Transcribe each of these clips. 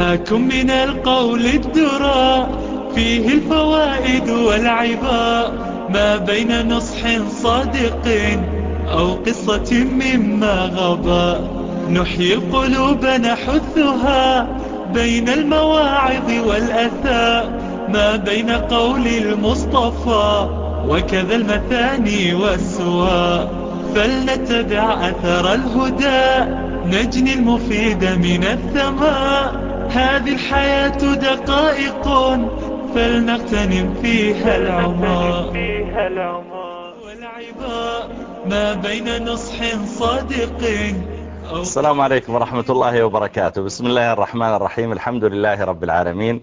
هاكم من القول الدرى فيه الفوائد والعباء. ما بين نصح صادق أو قصة مما غبا. نحيي القلوب نحثها بين المواعظ والأثاء. ما بين قول المصطفى وكذا المثاني والسواء. فلنتبع أثر الهدى نجني المفيد من الثماء. هذه الحياة دقائق فلنغتنم فيها العمر. والعباء ما بين نصح صادق السلام عليكم ورحمة الله وبركاته. بسم الله الرحمن الرحيم. الحمد لله رب العالمين.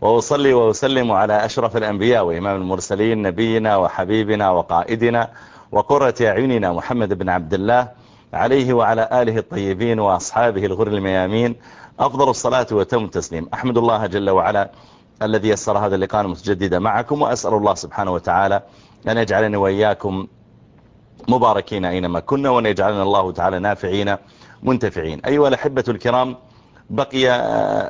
وأصلي وأسلم على أشرف الأنبياء وإمام المرسلين نبينا وحبيبنا وقائدنا وقرة أعيننا محمد بن عبد الله عليه وعلى آله الطيبين وأصحابه الغر الميامين. أفضل الصلاة وتم التسليم. أحمد الله جل وعلا الذي يسر هذا اللقاء المتجدد معكم وأسأل الله سبحانه وتعالى أن يجعلني وإياكم مباركين أينما كنا وأن يجعلنا الله تعالى نافعين منتفعين. أيها الأحبة الكرام بقي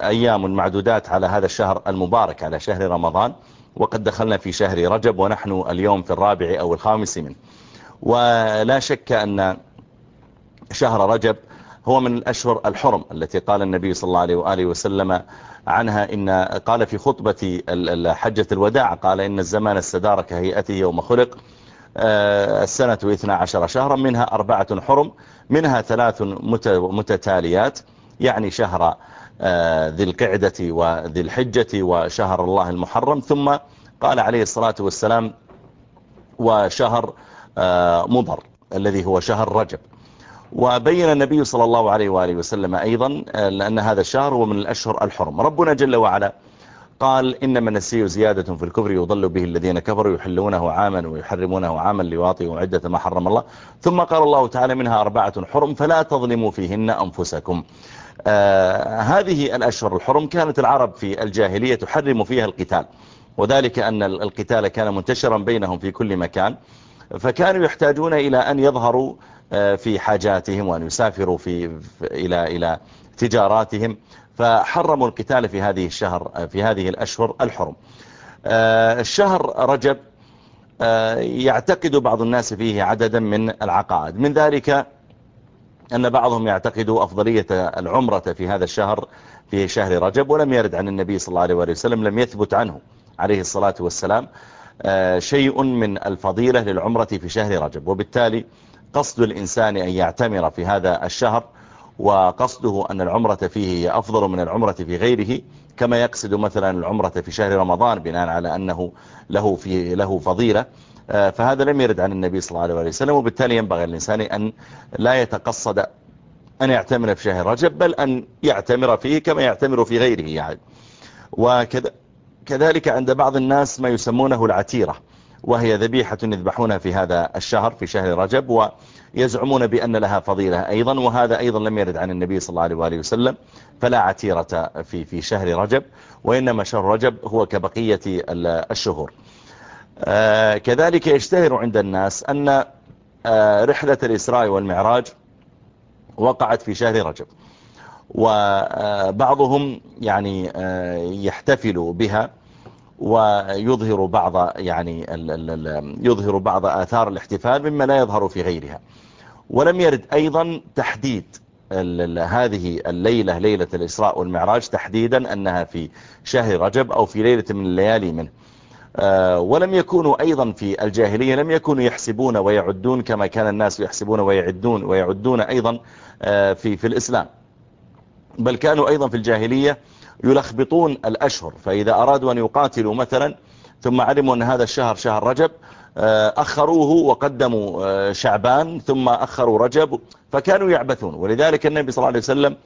أيام معدودات على هذا الشهر المبارك على شهر رمضان وقد دخلنا في شهر رجب ونحن اليوم في الرابع أو الخامس منه. ولا شك أن شهر رجب هو من الأشهر الحرم التي قال النبي صلى الله عليه وآله وسلم عنها إن قال في خطبة حجة الوداع قال إن الزمان استدار كهيئته يوم خلق السنة 12 شهرا منها أربعة حرم منها ثلاث متتاليات يعني شهر ذي القعدة وذي الحجة وشهر الله المحرم ثم قال عليه الصلاة والسلام وشهر مضر الذي هو شهر رجب. وبين النبي صلى الله عليه وآله وسلم أيضا لأن هذا الشهر هو من الأشهر الحرم. ربنا جل وعلا قال إنما النسي زيادة في الكفر يضل به الذين كفروا يحلونه عاما ويحرمونه عاما ليواطئوا عدة ما حرم الله. ثم قال الله تعالى منها أربعة حرم فلا تظلموا فيهن أنفسكم. آه هذه الأشهر الحرم كانت العرب في الجاهلية تحرم فيها القتال وذلك أن القتال كان منتشرا بينهم في كل مكان فكانوا يحتاجون إلى أن يظهروا في حاجاتهم وأن يسافروا في إلى إلى تجاراتهم. فحرموا القتال في هذه الشهر في هذه الأشهر الحرم. الشهر رجب يعتقد بعض الناس فيه عددا من العقائد. من ذلك أن بعضهم يعتقد أفضلية العمرة في هذا الشهر في شهر رجب ولم يرد عن النبي صلى الله عليه وسلم لم يثبت عنه عليه الصلاة والسلام شيء من الفضيلة للعمرة في شهر رجب. وبالتالي قصد الإنسان أن يعتمر في هذا الشهر وقصده أن العمرة فيه أفضل من العمرة في غيره كما يقصد مثلا العمرة في شهر رمضان بناء على أنه له, في له فضيلة. فهذا لم يرد عن النبي صلى الله عليه وسلم وبالتالي ينبغي الإنسان أن لا يتقصد أن يعتمر في شهر رجب بل أن يعتمر فيه كما يعتمر في غيره يعني. وكذلك عند بعض الناس ما يسمونه العتيرة. وهي ذبيحة يذبحونها في هذا الشهر في شهر رجب ويزعمون بأن لها فضيلة أيضا وهذا أيضا لم يرد عن النبي صلى الله عليه وآله وسلم فلا عتيرة في في شهر رجب وإنما شهر رجب هو كبقية الشهور. كذلك يشتهر عند الناس أن رحلة الإسراء والمعراج وقعت في شهر رجب وبعضهم يعني يحتفل بها ويظهر بعض يعني يظهر بعض آثار الاحتفال مما لا يظهر في غيرها. ولم يرد أيضا تحديد هذه الليلة ليلة الإسراء والمعراج تحديدا أنها في شهر رجب أو في ليلة من الليالي منه. ولم يكونوا أيضا في الجاهلية لم يكونوا يحسبون ويعدون كما كان الناس يحسبون ويعدون ويعدون أيضا في في الإسلام. بل كانوا أيضا في الجاهلية يلخبطون الأشهر فإذا أرادوا أن يقاتلوا مثلا ثم علموا أن هذا الشهر شهر رجب أخروه وقدموا شعبان ثم أخروا رجب فكانوا يعبثون. ولذلك النبي صلى الله عليه وسلم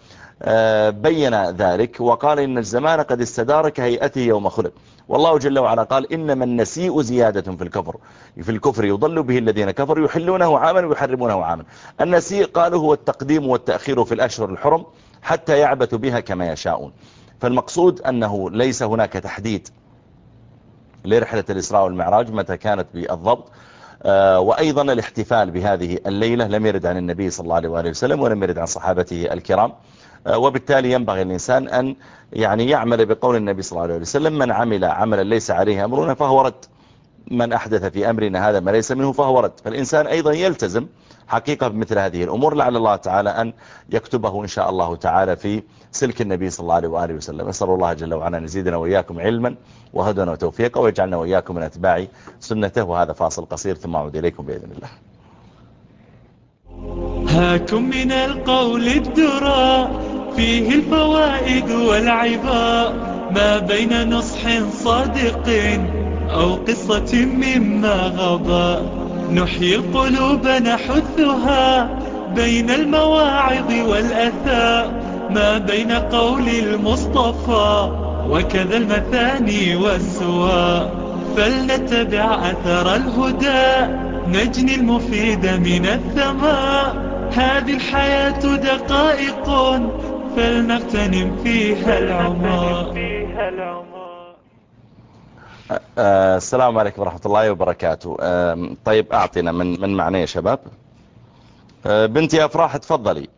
بين ذلك وقال إن الزمان قد استدار كهيئته يوم خلق. والله جل وعلا قال إنما النسيء زيادة في الكفر. في الكفر يضل به الذين كفروا يحلونه عاما ويحرمونه عاما. النسيء قالوا هو التقديم والتأخير في الأشهر الحرم حتى يعبث بها كما يشاءون. فالمقصود أنه ليس هناك تحديد لرحلة الإسراء والمعراج متى كانت بالضبط وأيضا الاحتفال بهذه الليلة لم يرد عن النبي صلى الله عليه وسلم ولم يرد عن صحابته الكرام وبالتالي ينبغي الإنسان أن يعني يعمل بقول النبي صلى الله عليه وسلم من عمل عملا ليس عليه أمرنا فهو رد من أحدث في أمرنا هذا ما ليس منه فهو رد. فالإنسان أيضا يلتزم حقيقة بمثل هذه الأمور لعل الله تعالى أن يكتبه إن شاء الله تعالى في سلك النبي صلى الله عليه وآله وسلم. أسأل الله جل وعلا نزيدنا وإياكم علما وهدى وتوفيقا ويجعلنا وإياكم من أتباع سنته. وهذا فاصل قصير ثم أعود إليكم بإذن الله. هاكم من القول الدرى فيه الفوائد والعباء ما بين نصح صادق أو قصة مما غضى نحيي القلوب نحثها بين المواعظ والأثاء ما بين قول المصطفى وكذا المثاني والسواء فلنتبع أثر الهدى نجني المفيد من الثماء هذه الحياة دقائق فلنغتنم فيها العمر السلام عليكم ورحمة الله وبركاته. طيب أعطينا من من معنى يا شباب؟ بنتي أفراح تفضلي.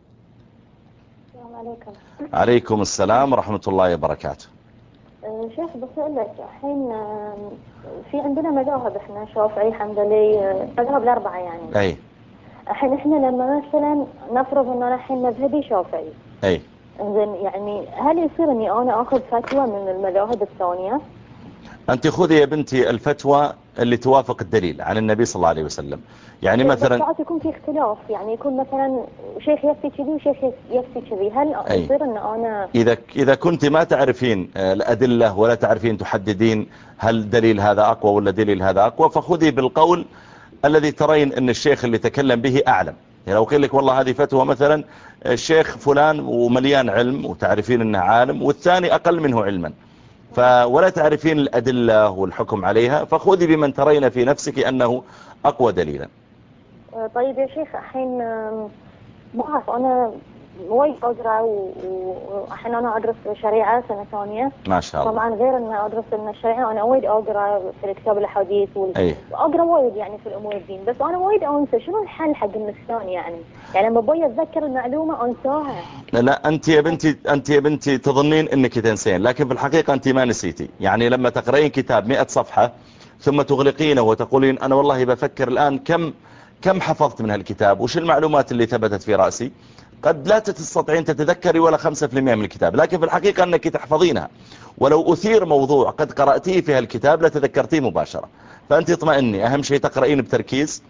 عليكم. عليكم السلام ورحمة الله وبركاته. آه، شيخ بسأل لك الحين في عندنا مذاهب إحنا شافعي حنبلي مذاهب الأربعة يعني. أي. الحين إحنا لما مثلا نفرض ان أنا الحين مذهبي شافعي. أي. زين يعني هل يصير إني أنا آخذ فتوى من المذاهب الثانية؟ أنت خذي يا بنتي الفتوى اللي توافق الدليل عن النبي صلى الله عليه وسلم. يعني بس مثلا ساعات يكون في اختلاف. يعني يكون مثلا شيخ يفتي كذي وشيخ يفتي كذي. هل. يصير إن أنا إذا إذا كنت ما تعرفين آه، الأدلة ولا تعرفين تحددين هل دليل هذا أقوى ولا دليل هذا أقوى فخذي بالقول الذي ترين أن الشيخ اللي تكلم به أعلم. يعني لو قيل لك والله هذه فتوى مثلا الشيخ فلان ومليان علم وتعرفين أنه عالم والثاني أقل منه علما. ف ولا تعرفين الأدلة والحكم عليها فخذي بمن ترين في نفسك أنه أقوى دليلا. آه، طيب يا شيخ ما اعرف أنا وايد اقرا و- و- والحين أنا أدرس شريعة سنة ثانية. ما شاء الله. طبعا غير ان أدرس من الشريعة أنا وايد اقرا في كتاب الأحاديث وال... اقرا وايد يعني في الأمور الدين. بس أنا وايد أنسى شنو الحل حق النسيان يعني؟ يعني لما أبوي أتذكر المعلومة أنساها. لا أنت يا بنتي أنت يا بنتي تظنين أنك تنسين لكن في الحقيقة أنت ما نسيتي. يعني لما تقرأين كتاب 100 صفحة ثم تغلقينه وتقولين أنا والله بفكر الآن كم كم حفظت من هالكتاب؟ وش المعلومات اللي ثبتت في رأسي؟ قد لا تستطيعين تتذكري ولا 5% من الكتاب لكن في الحقيقة أنك تحفظينها. ولو أثير موضوع قد قرأتيه في هالكتاب لتذكرتيه مباشرة. فأنت اطمئني أهم شيء تقرأين بتركيز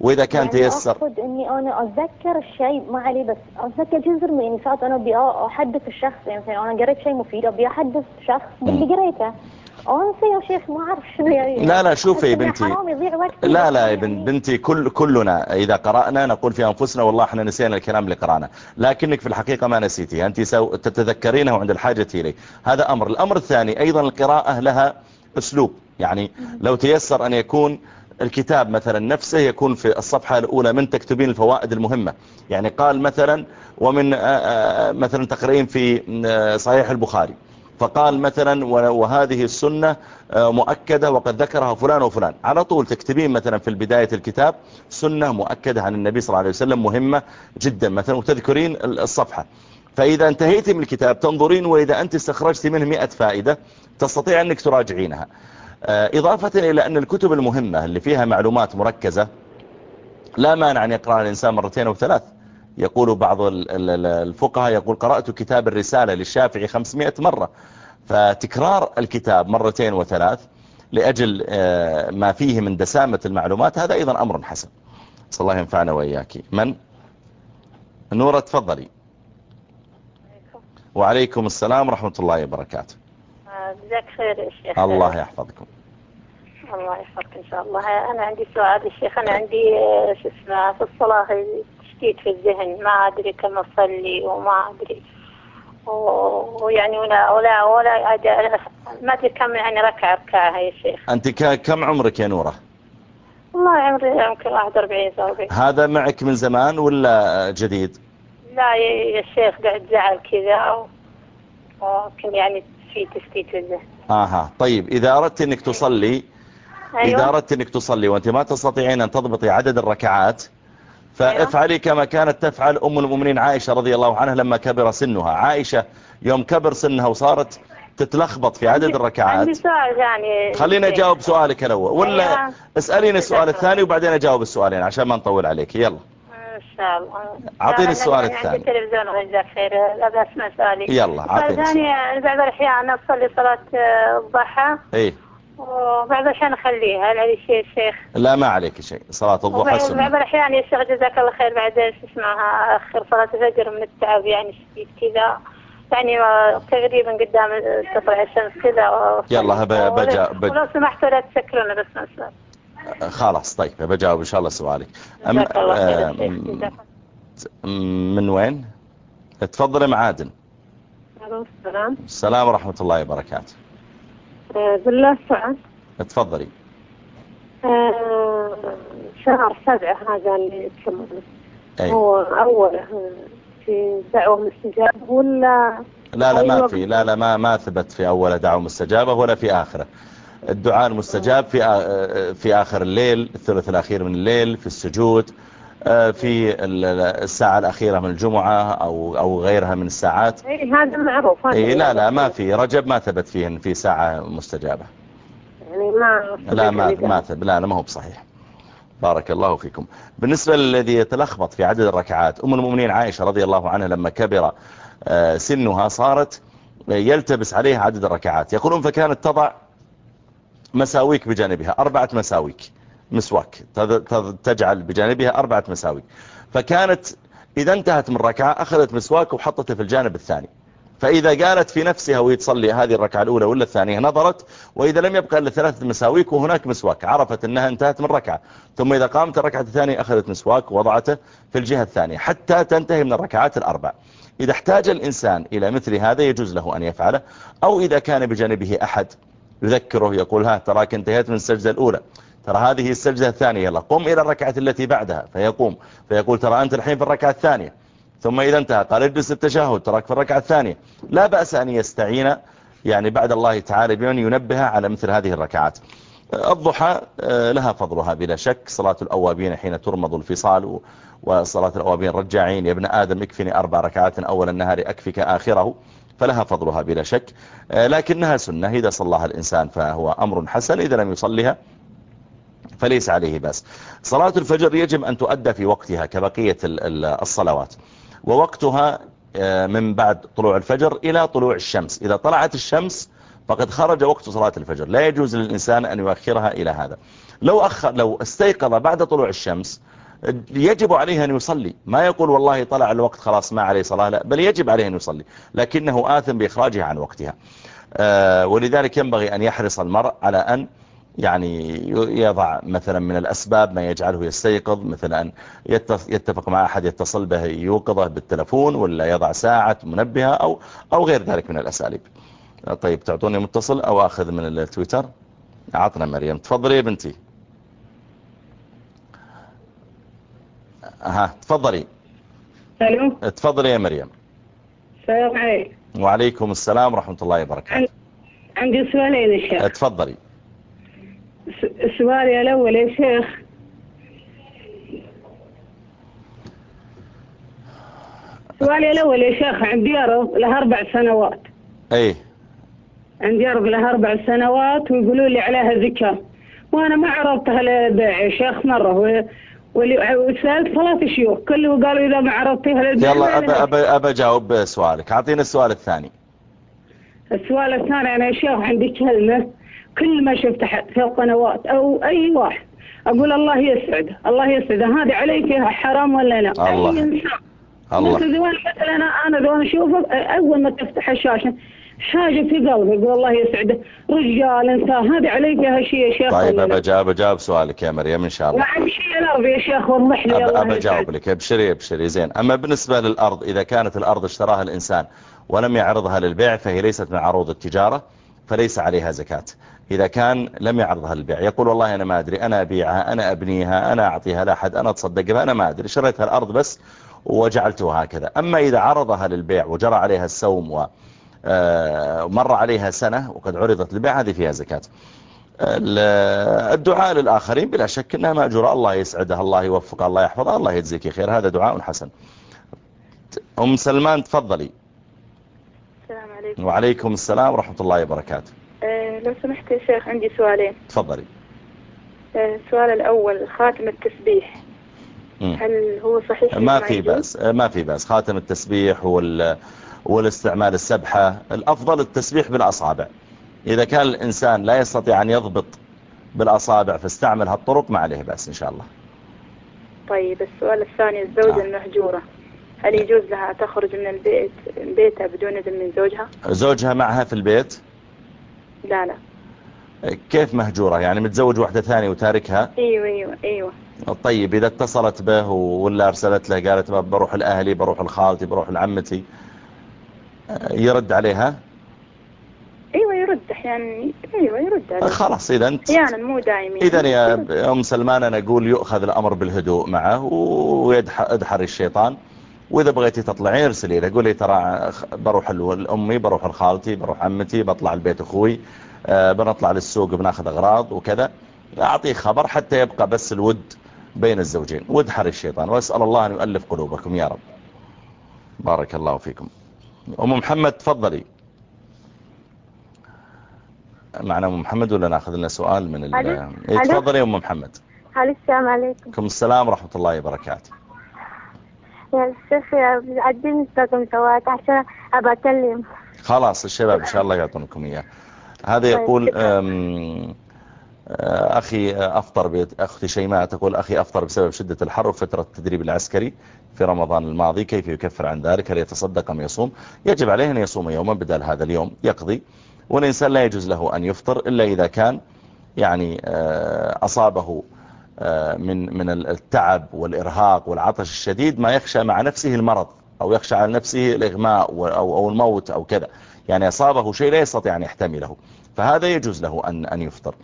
وإذا كان يعني تيسر. أقصد أني أنا أتذكر الشيء ما علي بس أتذكر جزء من يعني ساعات أنا أبي أحدث الشخص يعني مثلا أنا قريت شيء مفيد أبي أحدث شخص باللي قريته. انسى يا شيخ ما أعرف شنو يعني لا لا شوفي يا بنتي. حرام يضيع وقت. لا لا يا بنت بنتي كل كلنا إذا قرأنا نقول في أنفسنا والله إحنا نسينا الكلام اللي قرأنا. لكنك في الحقيقة ما نسيتي. أنت سو تتذكرينه عند الحاجة إليه. هذا أمر. الأمر الثاني أيضا القراءة لها أسلوب. يعني لو تيسر أن يكون الكتاب مثلا نفسه يكون في الصفحة الأولى من تكتبين الفوائد المهمة. يعني قال مثلا ومن مثلا تقرأين في صحيح البخاري. فقال مثلا وهذه السنة آه، مؤكدة وقد ذكرها فلان وفلان. على طول تكتبين مثلا في البداية الكتاب سنة مؤكدة عن النبي صلى الله عليه وسلم مهمة جدا مثلا وتذكرين الصفحة. فإذا انتهيت من الكتاب تنظرين وإذا أنت استخرجت منه مئة فائدة تستطيع أنك تراجعينها. آه، إضافة إلى أن الكتب المهمة اللي فيها معلومات مركزة لا مانع أن يقرأ الإنسان مرتين أو ثلاث. يقول بعض ال- ال- ال- الفقهاء يقول قرأت كتاب الرسالة للشافعي 500 مرة فتكرار الكتاب مرتين وثلاث لأجل آه، ما فيه من دسامة المعلومات هذا أيضا أمر حسن. صلى الله ينفعنا وإياك. من؟ نورة تفضلي. وعليكم السلام ورحمة الله وبركاته. جزاك خير يا شيخ. الله يحفظكم. الله يحفظك إن شاء الله. أنا عندي سؤال يا شيخ. أنا عندي آه، شو اسمه في الصلاة تشتيت في الذهن ما أدري كم أصلي وما أدري. و- ويعني ولا ولا ولا أدري ما أدري كم يعني ركعة اركعها يا شيخ. أنت كم عمرك يا نورة؟ والله عمري يمكن 41 49 هذا معك من زمان ولا جديد؟ لا يا شيخ قاعد زعل كذا و- ويمكن يعني في تشتيت في الذهن آها. طيب إذا أردت أنك تصلي إذا أيوه أردت أنك تصلي وأنت ما تستطيعين أن تضبطي عدد الركعات فافعلي كما كانت تفعل أم المؤمنين عائشة رضي الله عنها لما كبر سنها. عائشة يوم كبر سنها وصارت تتلخبط في عدد عندي الركعات. سؤال يعني خلينا أجاوب سؤالك الأول. ولا أيوة. اسأليني السؤال الثاني وبعدين أجاوب السؤالين عشان ما نطول عليك. يلا. ان شاء الله. أعطيني لا، السؤال الثاني. عندي تلفزيون وجزاك خير. لا بسمع سؤالي. يلا، السؤال. أعطيني الثاني بعض الاحيان أصلي صلاة آه، الضحى. إيه. وبعض الأحيان اخليها هل هذا شيء شيخ لا ما عليك شيء صلاة الضحى سنة. بعض الأحيان يا شيخ جزاك الله خير بعد شو اسمها آخر صلاة الفجر من التعب يعني شديد كذا. يعني تقريبا قدام تطلع الشمس كذا يلا، هبا- بجا- بج- ولو سمحتوا لا تسكرونا بس ما خلاص طيب بجاوب إن شاء الله سؤالك. أم- آه، من وين؟ تفضل معادن. السلام. السلام ورحمة الله وبركاته. بالله سعد تفضلي آه، شهر سبعة هذا اللي تكلمنا أي. هو أول آه، في دعوة مستجابة ولا لا لا ما. في لا لا ما ما ثبت في أول دعوة مستجابة ولا في آخرة. الدعاء المستجاب في في آخر الليل الثلث الأخير من الليل في السجود. آه، في ال- الساعة الأخيرة من الجمعة أو أو غيرها من الساعات. إيه هذا معروف إيه لا لا ما في. رجب ما ثبت فيه إن في ساعة مستجابة. يعني ما لا ما ما ثبت لا لا ما هو بصحيح. بارك الله فيكم. بالنسبة للذي يتلخبط في عدد الركعات أم المؤمنين عائشة رضي الله عنها لما كبر آه، سنها صارت يلتبس عليها عدد الركعات. يقولون فكانت تضع مساويك بجانبها أربعة مساويك. مسواك تجعل بجانبها أربعة مساويك فكانت إذا انتهت من ركعة أخذت مسواك وحطته في الجانب الثاني. فإذا قالت في نفسها وهي تصلي هذه الركعة الأولى ولا الثانية نظرت وإذا لم يبقى إلا ثلاثة مساويك وهناك مسواك عرفت أنها انتهت من ركعة. ثم إذا قامت الركعة الثانية أخذت مسواك ووضعته في الجهة الثانية حتى تنتهي من الركعات الأربع. إذا احتاج الإنسان إلى مثل هذا يجوز له أن يفعله أو إذا كان بجانبه أحد يذكره يقول ها تراك انتهيت من السجدة الأولى. ترى هذه السجدة الثانية يلا قم إلى الركعة التي بعدها فيقوم. فيقول ترى أنت الحين في الركعة الثانية. ثم إذا انتهى قال اجلس التشهد تراك في الركعة الثانية. لا بأس أن يستعين يعني بعد الله تعالى بمن ينبه على مثل هذه الركعات. الضحى آه، لها فضلها بلا شك. صلاة الأوابين حين ترمض الفصال وصلاة الأوابين رجاعين يا ابن آدم اكفني أربع ركعات أول النهار أكفك آخره. فلها فضلها بلا شك. آه، لكنها سنة. إذا صلىها الإنسان فهو أمر حسن. إذا لم يصلها فليس عليه بس صلاة الفجر يجب أن تؤدى في وقتها كبقية ال- ال- الصلوات. ووقتها آه، من بعد طلوع الفجر إلى طلوع الشمس. إذا طلعت الشمس فقد خرج وقت صلاة الفجر. لا يجوز للإنسان أن يؤخرها إلى هذا. لو, أخر لو استيقظ بعد طلوع الشمس يجب عليه أن يصلي. ما يقول والله طلع الوقت خلاص ما عليه صلاة لا بل يجب عليه أن يصلي. لكنه آثم بإخراجها عن وقتها. آه، ولذلك ينبغي أن يحرص المرء على أن يعني يضع مثلا من الأسباب ما يجعله يستيقظ مثل أن يتف- يتفق مع أحد يتصل به يوقظه بالتلفون ولا يضع ساعة منبهة أو, أو غير ذلك من الأساليب. طيب تعطوني متصل أو أخذ من التويتر؟ عطنا مريم. تفضلي يا بنتي. ها تفضلي. ألو؟ تفضلي يا مريم. السلام عليكم. وعليكم السلام ورحمة الله وبركاته. عندي سؤالين يا شيخ. تفضلي. سؤالي الأول يا شيخ. سؤالي الأول يا شيخ عندي أرض له أربع سنوات. إيه عندي أرض لها أربع سنوات ويقولوا لي عليها زكاة وأنا ما عرضتها للبيع يا شيخ مرة. وسألت ثلاث شيوخ كله قالوا إذا ما عرضتها للبيع يلا لها أبى, أبى, أبى أجاوب سؤالك أعطينا السؤال الثاني. السؤال الثاني أنا يا شيخ عندي كلمة. كل ما شفت أحد في القنوات أو أي واحد أقول الله يسعده الله يسعده هذه علي فيها حرام ولا لا؟ الله. أي إنسان. الله. مثل ذوان مثلا أنا أنا ذوان أشوفه أول ما تفتح الشاشة حاجة في قلبي يقول الله يسعده رجال إنسان هذه علي فيها شيء يا شيخ. طيب لا؟ أجاوب أجاوب سؤالك يا مريم إن شاء الله. وعن شيء الأرض يا شيخ وضح لي أجاوب يسعدك. لك ابشري ابشري زين. أما بالنسبة للأرض إذا كانت الأرض اشتراها الإنسان ولم يعرضها للبيع فهي ليست من عروض التجارة فليس عليها زكاة. إذا كان لم يعرضها للبيع يقول والله أنا ما أدري أنا أبيعها أنا أبنيها أنا أعطيها لأحد أنا أتصدق بها أنا ما أدري شريتها الأرض بس وجعلتها هكذا. أما إذا عرضها للبيع وجرى عليها السوم و آه، عليها سنة وقد عرضت للبيع هذه فيها زكاة. ال- الدعاء للآخرين بلا شك أنها مأجورة. الله يسعدها الله يوفقها الله يحفظها الله يجزيك خير. هذا دعاء حسن. أم سلمان تفضلي. السلام عليكم. وعليكم السلام ورحمة الله وبركاته. لو سمحت يا شيخ عندي سؤالين تفضلي آه السؤال الأول خاتم التسبيح. هل هو صحيح ما في؟ بأس ما في بأس خاتم التسبيح وال والاستعمال السبحة الأفضل التسبيح بالأصابع إذا كان الإنسان لا يستطيع أن يضبط بالأصابع فاستعمل هالطرق ما عليه بأس إن شاء الله طيب السؤال الثاني الزوجة آه. المهجورة هل يجوز لها تخرج من البيت بيتها بدون إذن من زوجها؟ زوجها معها في البيت لا لا. كيف مهجورة؟ يعني متزوج واحدة ثانية وتاركها؟ أيوة أيوة أيوة. طيب إذا اتصلت به ولا أرسلت له قالت بروح لأهلي بروح لخالتي بروح لعمتي يرد عليها؟ أيوة يرد أحيانا. أيوة يرد خلاص إذا أنت أحيانا مو دائما إذا يا أم سلمان أنا أقول يؤخذ الأمر بالهدوء معه ويدحر الشيطان. وإذا بغيتي تطلعين ارسلي له قولي ترى بروح لأمي بروح لخالتي بروح عمتي بطلع البيت أخوي آه، بنطلع للسوق بناخذ أغراض وكذا. أعطيه خبر حتى يبقى بس الود بين الزوجين. وادحر الشيطان. وأسأل الله أن يؤلف قلوبكم يا رب. بارك الله فيكم. أم محمد تفضلي. معنا أم محمد ولا ناخذ لنا سؤال من ال؟ إيه،؟ تفضلي يا أم محمد. السلام عليكم السلام ورحمة الله وبركاته. يا شيخ عديني رقم سواك عشان أبى أكلم خلاص الشباب إن شاء الله يعطونكم إياه. هذا طيب، يقول آه، أخي أفطر بيت أختي شيماء تقول أخي أفطر بسبب شدة الحر وفترة التدريب العسكري في رمضان الماضي كيف يكفر عن ذلك؟ هل يتصدق أم يصوم؟ يجب عليه أن يصوم يوما بدل هذا اليوم يقضي. والإنسان لا يجوز له أن يفطر إلا إذا كان يعني آه، أصابه من من التعب والإرهاق والعطش الشديد ما يخشى مع نفسه المرض أو يخشى على نفسه الإغماء أو أو الموت أو كذا. يعني أصابه شيء لا يستطيع أن يحتمله. فهذا يجوز له أن أن يفطر.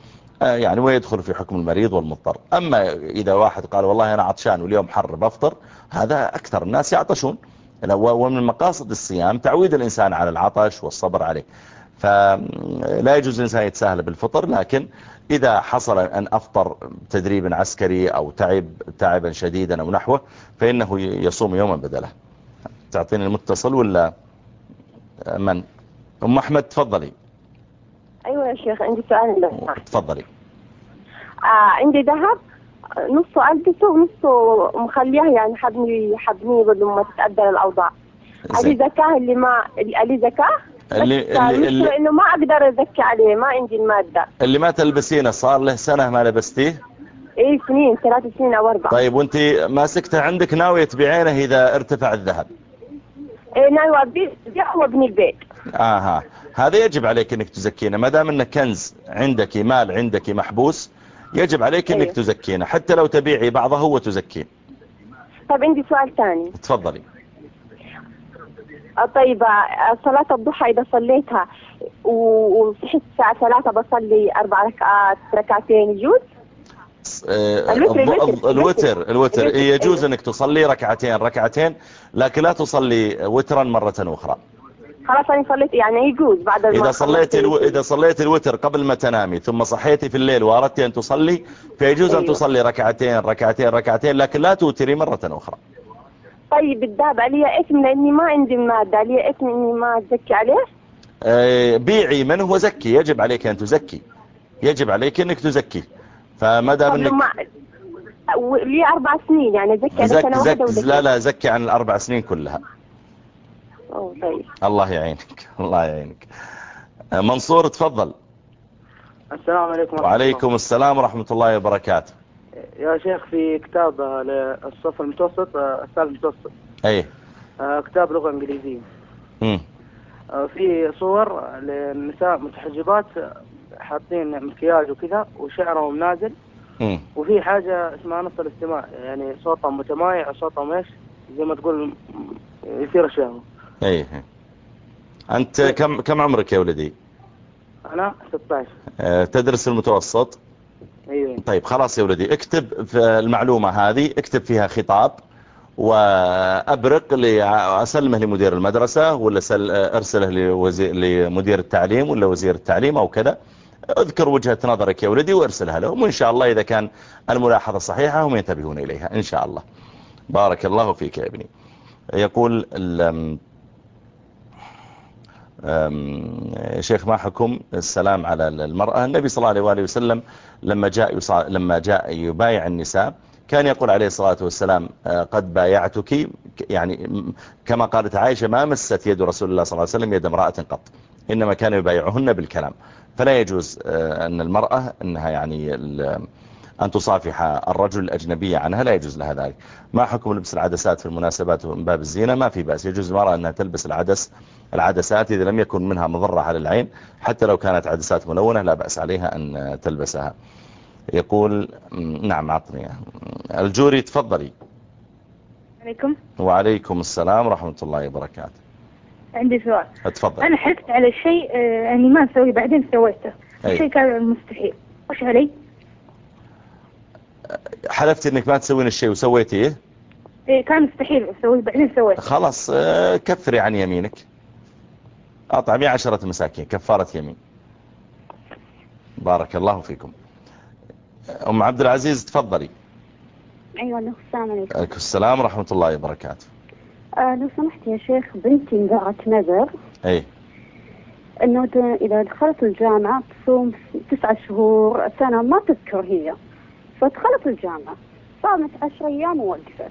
آه، يعني ويدخل في حكم المريض والمضطر. أما إذا واحد قال والله أنا عطشان واليوم حر بفطر هذا أكثر الناس يعطشون. ومن مقاصد الصيام تعويد الإنسان على العطش والصبر عليه. فلا يجوز الإنسان يتساهل بالفطر لكن إذا حصل أن أفطر تدريب عسكري أو تعب تعبا شديدا أو نحوه فإنه يصوم يوما بدله. تعطيني المتصل ولا من؟ أم أحمد تفضلي. أيوة يا شيخ عندي سؤال لو سمحت. تفضلي. آه عندي ذهب نصه ألبسه ونصه مخلية يعني حبني حبني لما تتأدى الأوضاع علي. زكاة اللي ما اللي زكاة؟ اللي- بس اللي- اللي- إنه ما أقدر أزكي عليه ما عندي المادة. اللي ما تلبسينه صار له سنة ما لبستيه؟ إيه سنين ثلاث سنين أو أربع. طيب وأنت ماسكته عندك ناوية تبيعينه إذا ارتفع الذهب؟ إيه ناوي أبيع وأبني البيت. آها. هذا يجب عليك إنك تزكينه. ما دام إنه كنز عندك مال عندك محبوس يجب عليك إنك أيوه. تزكينه. حتى لو تبيعي بعضه وتزكين طيب عندي سؤال ثاني. تفضلي. طيب صلاة الضحى إذا صليتها وصحيت الساعة ثلاثة بصلي أربع ركعات ركعتين يجوز؟ آه، الوتر، الوتر، إيه، يجوز. إنك تصلي ركعتين ركعتين لكن لا تصلي وترا مرة أخرى خلاص أنا صليت يعني يجوز بعد إذا صليت ألو... إذا صليت الوتر قبل ما تنامي ثم صحيتي في الليل واردت أن تصلي فيجوز أن أيوه. تصلي ركعتين ركعتين ركعتين لكن لا توتري مرة أخرى طيب الذهب علي اسم لأني ما عندي المادة علي اسم إني ما أزكي عليه؟ آه، بيعي منه وزكي يجب عليك أن تزكي. يجب عليك أنك تزكي. فما دام أنك لي أربع سنين يعني على زك سنة زك واحدة لا لا زكي عن الأربع سنين كلها. أوه طيب. الله يعينك الله يعينك. آه، منصور تفضل. السلام عليكم ورحمة وعليكم السلام ورحمة الله وبركاته. يا شيخ في كتاب للصف المتوسط الثالث المتوسط. أي. آه، كتاب لغة إنجليزية. مم. آه، في صور للنساء متحجبات حاطين مكياج وكذا وشعرهم نازل. مم. وفي حاجة اسمها نص الاستماع يعني صوتهم متمايع وصوتهم إيش؟ زي ما تقول يثير الشهوة أي. أي. أنت كم كم عمرك يا ولدي؟ أنا 16 آه، تدرس المتوسط؟ أيوه. طيب خلاص يا ولدي اكتب في المعلومة هذه اكتب فيها خطاب وأبرق لأسلمه لمدير المدرسة ولا سل أرسله لوزير لمدير التعليم ولا وزير التعليم أو كذا. أذكر وجهة نظرك يا ولدي وأرسلها لهم وإن شاء الله إذا كان الملاحظة صحيحة هم ينتبهون إليها إن شاء الله. بارك الله فيك يا ابني. يقول شيخ ما حكم السلام على المرأة. النبي صلى الله عليه وآله وسلم لما جاء لما جاء يبايع النساء كان يقول عليه الصلاة والسلام آه، قد بايعتك يعني كما قالت عائشة ما مست يد رسول الله صلى الله عليه وسلم يد امرأة قط إنما كان يبايعهن بالكلام. فلا يجوز آه، أن المرأة أنها يعني أن تصافح الرجل الأجنبي عنها لا يجوز لها ذلك. ما حكم لبس العدسات في المناسبات من باب الزينة؟ ما في بأس. يجوز المرأة أنها تلبس العدس العدسات إذا لم يكن منها مضرة على العين حتى لو كانت عدسات ملونة لا بأس عليها أن تلبسها. يقول نعم عطني. الجوري تفضلي. عليكم. وعليكم السلام ورحمة الله وبركاته. عندي سؤال. تفضل. أنا حلفت على شيء آه، أني ما أسويه بعدين سويته. الشيء كان مستحيل. وش علي؟ حلفت إنك ما تسوين الشيء وسويتيه؟ إيه كان مستحيل أسويه بعدين سويته خلاص آه، كفري عن يمينك. أطعمي عشرة مساكين كفارة يمين. بارك الله فيكم. أم عبد العزيز تفضلي. أيوة السلام عليكم. عليكم السلام ورحمة الله وبركاته. آه لو سمحت يا شيخ بنتي نذرت نذر. أي. إنه إذا دخلت الجامعة تصوم تسعة شهور سنة ما تذكر هي. فدخلت الجامعة صامت عشر أيام ووقفت.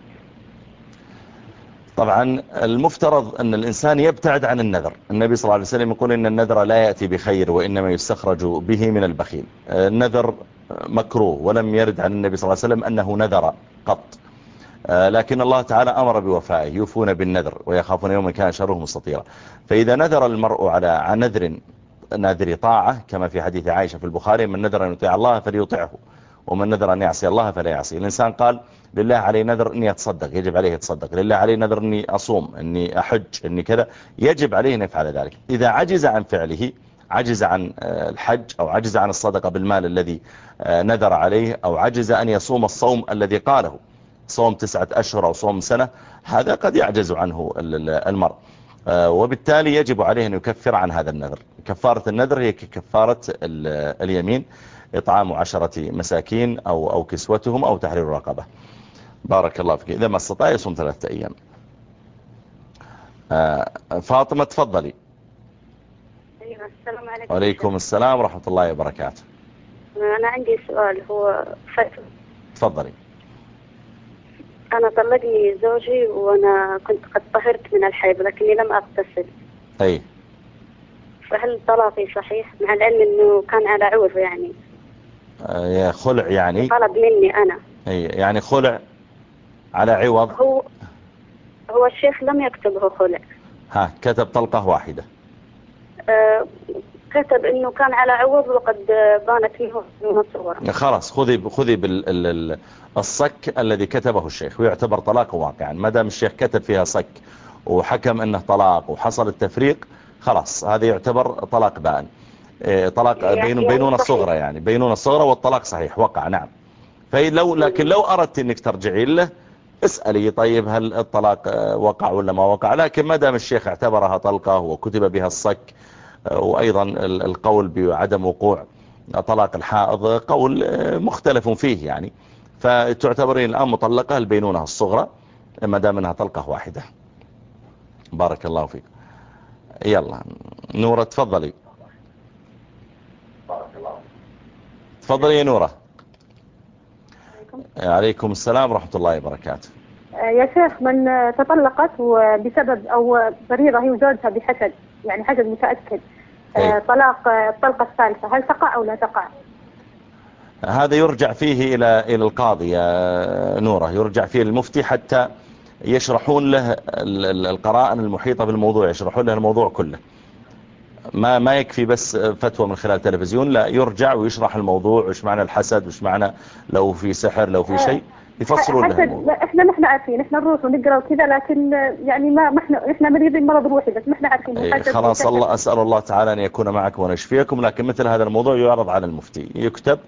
طبعا المفترض أن الإنسان يبتعد عن النذر. النبي صلى الله عليه وسلم يقول إن النذر لا يأتي بخير وإنما يستخرج به من البخيل. النذر مكروه ولم يرد عن النبي صلى الله عليه وسلم أنه نذر قط. آه، لكن الله تعالى أمر بوفائه يوفون بالنذر ويخافون يوما كان شره مستطيرا. فإذا نذر المرء على نذر نذر طاعة كما في حديث عائشة في البخاري من نذر أن يطيع الله فليطعه. ومن نذر أن يعصي الله فلا يعصي. الإنسان قال لله علي نذر أني أتصدق يجب عليه يتصدق لله علي نذر أني أصوم أني أحج أني كذا. يجب عليه أن يفعل ذلك. إذا عجز عن فعله عجز عن آه، الحج أو عجز عن الصدقة بالمال الذي آه، نذر عليه أو عجز أن يصوم الصوم الذي قاله صوم تسعة أشهر أو صوم سنة هذا قد يعجز عنه ال- ال- المرء. آه، وبالتالي يجب عليه أن يكفر عن هذا النذر. كفارة النذر هي كفارة ال- اليمين. إطعام عشرة مساكين أو, أو كسوتهم أو تحرير رقبة. بارك الله فيك. إذا ما استطاع يصوم ثلاثة أيام. آه، فاطمة تفضلي. أيوة السلام عليكم. وعليكم السلام ورحمة الله وبركاته. أنا عندي سؤال هو فتوى تفضلي. أنا طلقني زوجي وأنا كنت قد طهرت من الحيض لكني لم أغتسل. أي. فهل طلاقي صحيح؟ مع العلم أنه كان على عوض يعني. آه، يا خلع يعني. طلب مني أنا. أي يعني خلع على عوض. هو هو الشيخ لم يكتبه خلع. ها كتب طلقة واحدة. آه، كتب إنه كان على عوض وقد بانت منه منه صورة. خلاص خذي خذي بالصك الذي كتبه الشيخ ويعتبر طلاق واقعا. ما دام الشيخ كتب فيها صك وحكم إنه طلاق وحصل التفريق خلاص هذا يعتبر طلاق بائن طلاق يعني- بين يعني بينونة صحيح. صغرى يعني. بينونة صغرى والطلاق صحيح وقع نعم. فلو لكن لو أردت أنك ترجعين له اسألي طيب هل الطلاق آه، وقع ولا ما وقع؟ لكن ما دام الشيخ اعتبرها طلقة وكتب بها الصك آه، وأيضا ال- القول بعدم وقوع طلاق الحائض قول آه، مختلف فيه يعني. فتعتبرين الآن مطلقة البينونة الصغرى؟ ما دام إنها طلقة واحدة. بارك الله فيك. يلا نورة تفضلي. تفضلي يا نورة. عليكم. السلام ورحمة الله وبركاته. آه، يا شيخ من تطلقت وبسبب أو بريرة هي وزوجها بحسد يعني حسد متأكد. آه، أي. طلاق آه، الطلقة الثالثة هل تقع أو لا تقع؟ هذا يرجع فيه إلى إلى القاضي يا نورة. يرجع فيه المفتي حتى يشرحون له ال- ال- القرائن المحيطة بالموضوع يشرحون له الموضوع كله. ما ما يكفي بس فتوى من خلال التلفزيون لا يرجع ويشرح الموضوع وش معنى الحسد وش معنى لو في سحر لو في شيء يفصلون له حسد الموضوع إحنا ما إحنا عارفين إحنا نروح ونقرأ وكذا لكن آه، يعني ما ما إحنا إحنا مريضين مرض روحي بس ما إحنا عارفين إيه، خلاص الله أسأل الله تعالى أن يكون معكم ونشفيكم لكن مثل هذا الموضوع يعرض على المفتي يكتب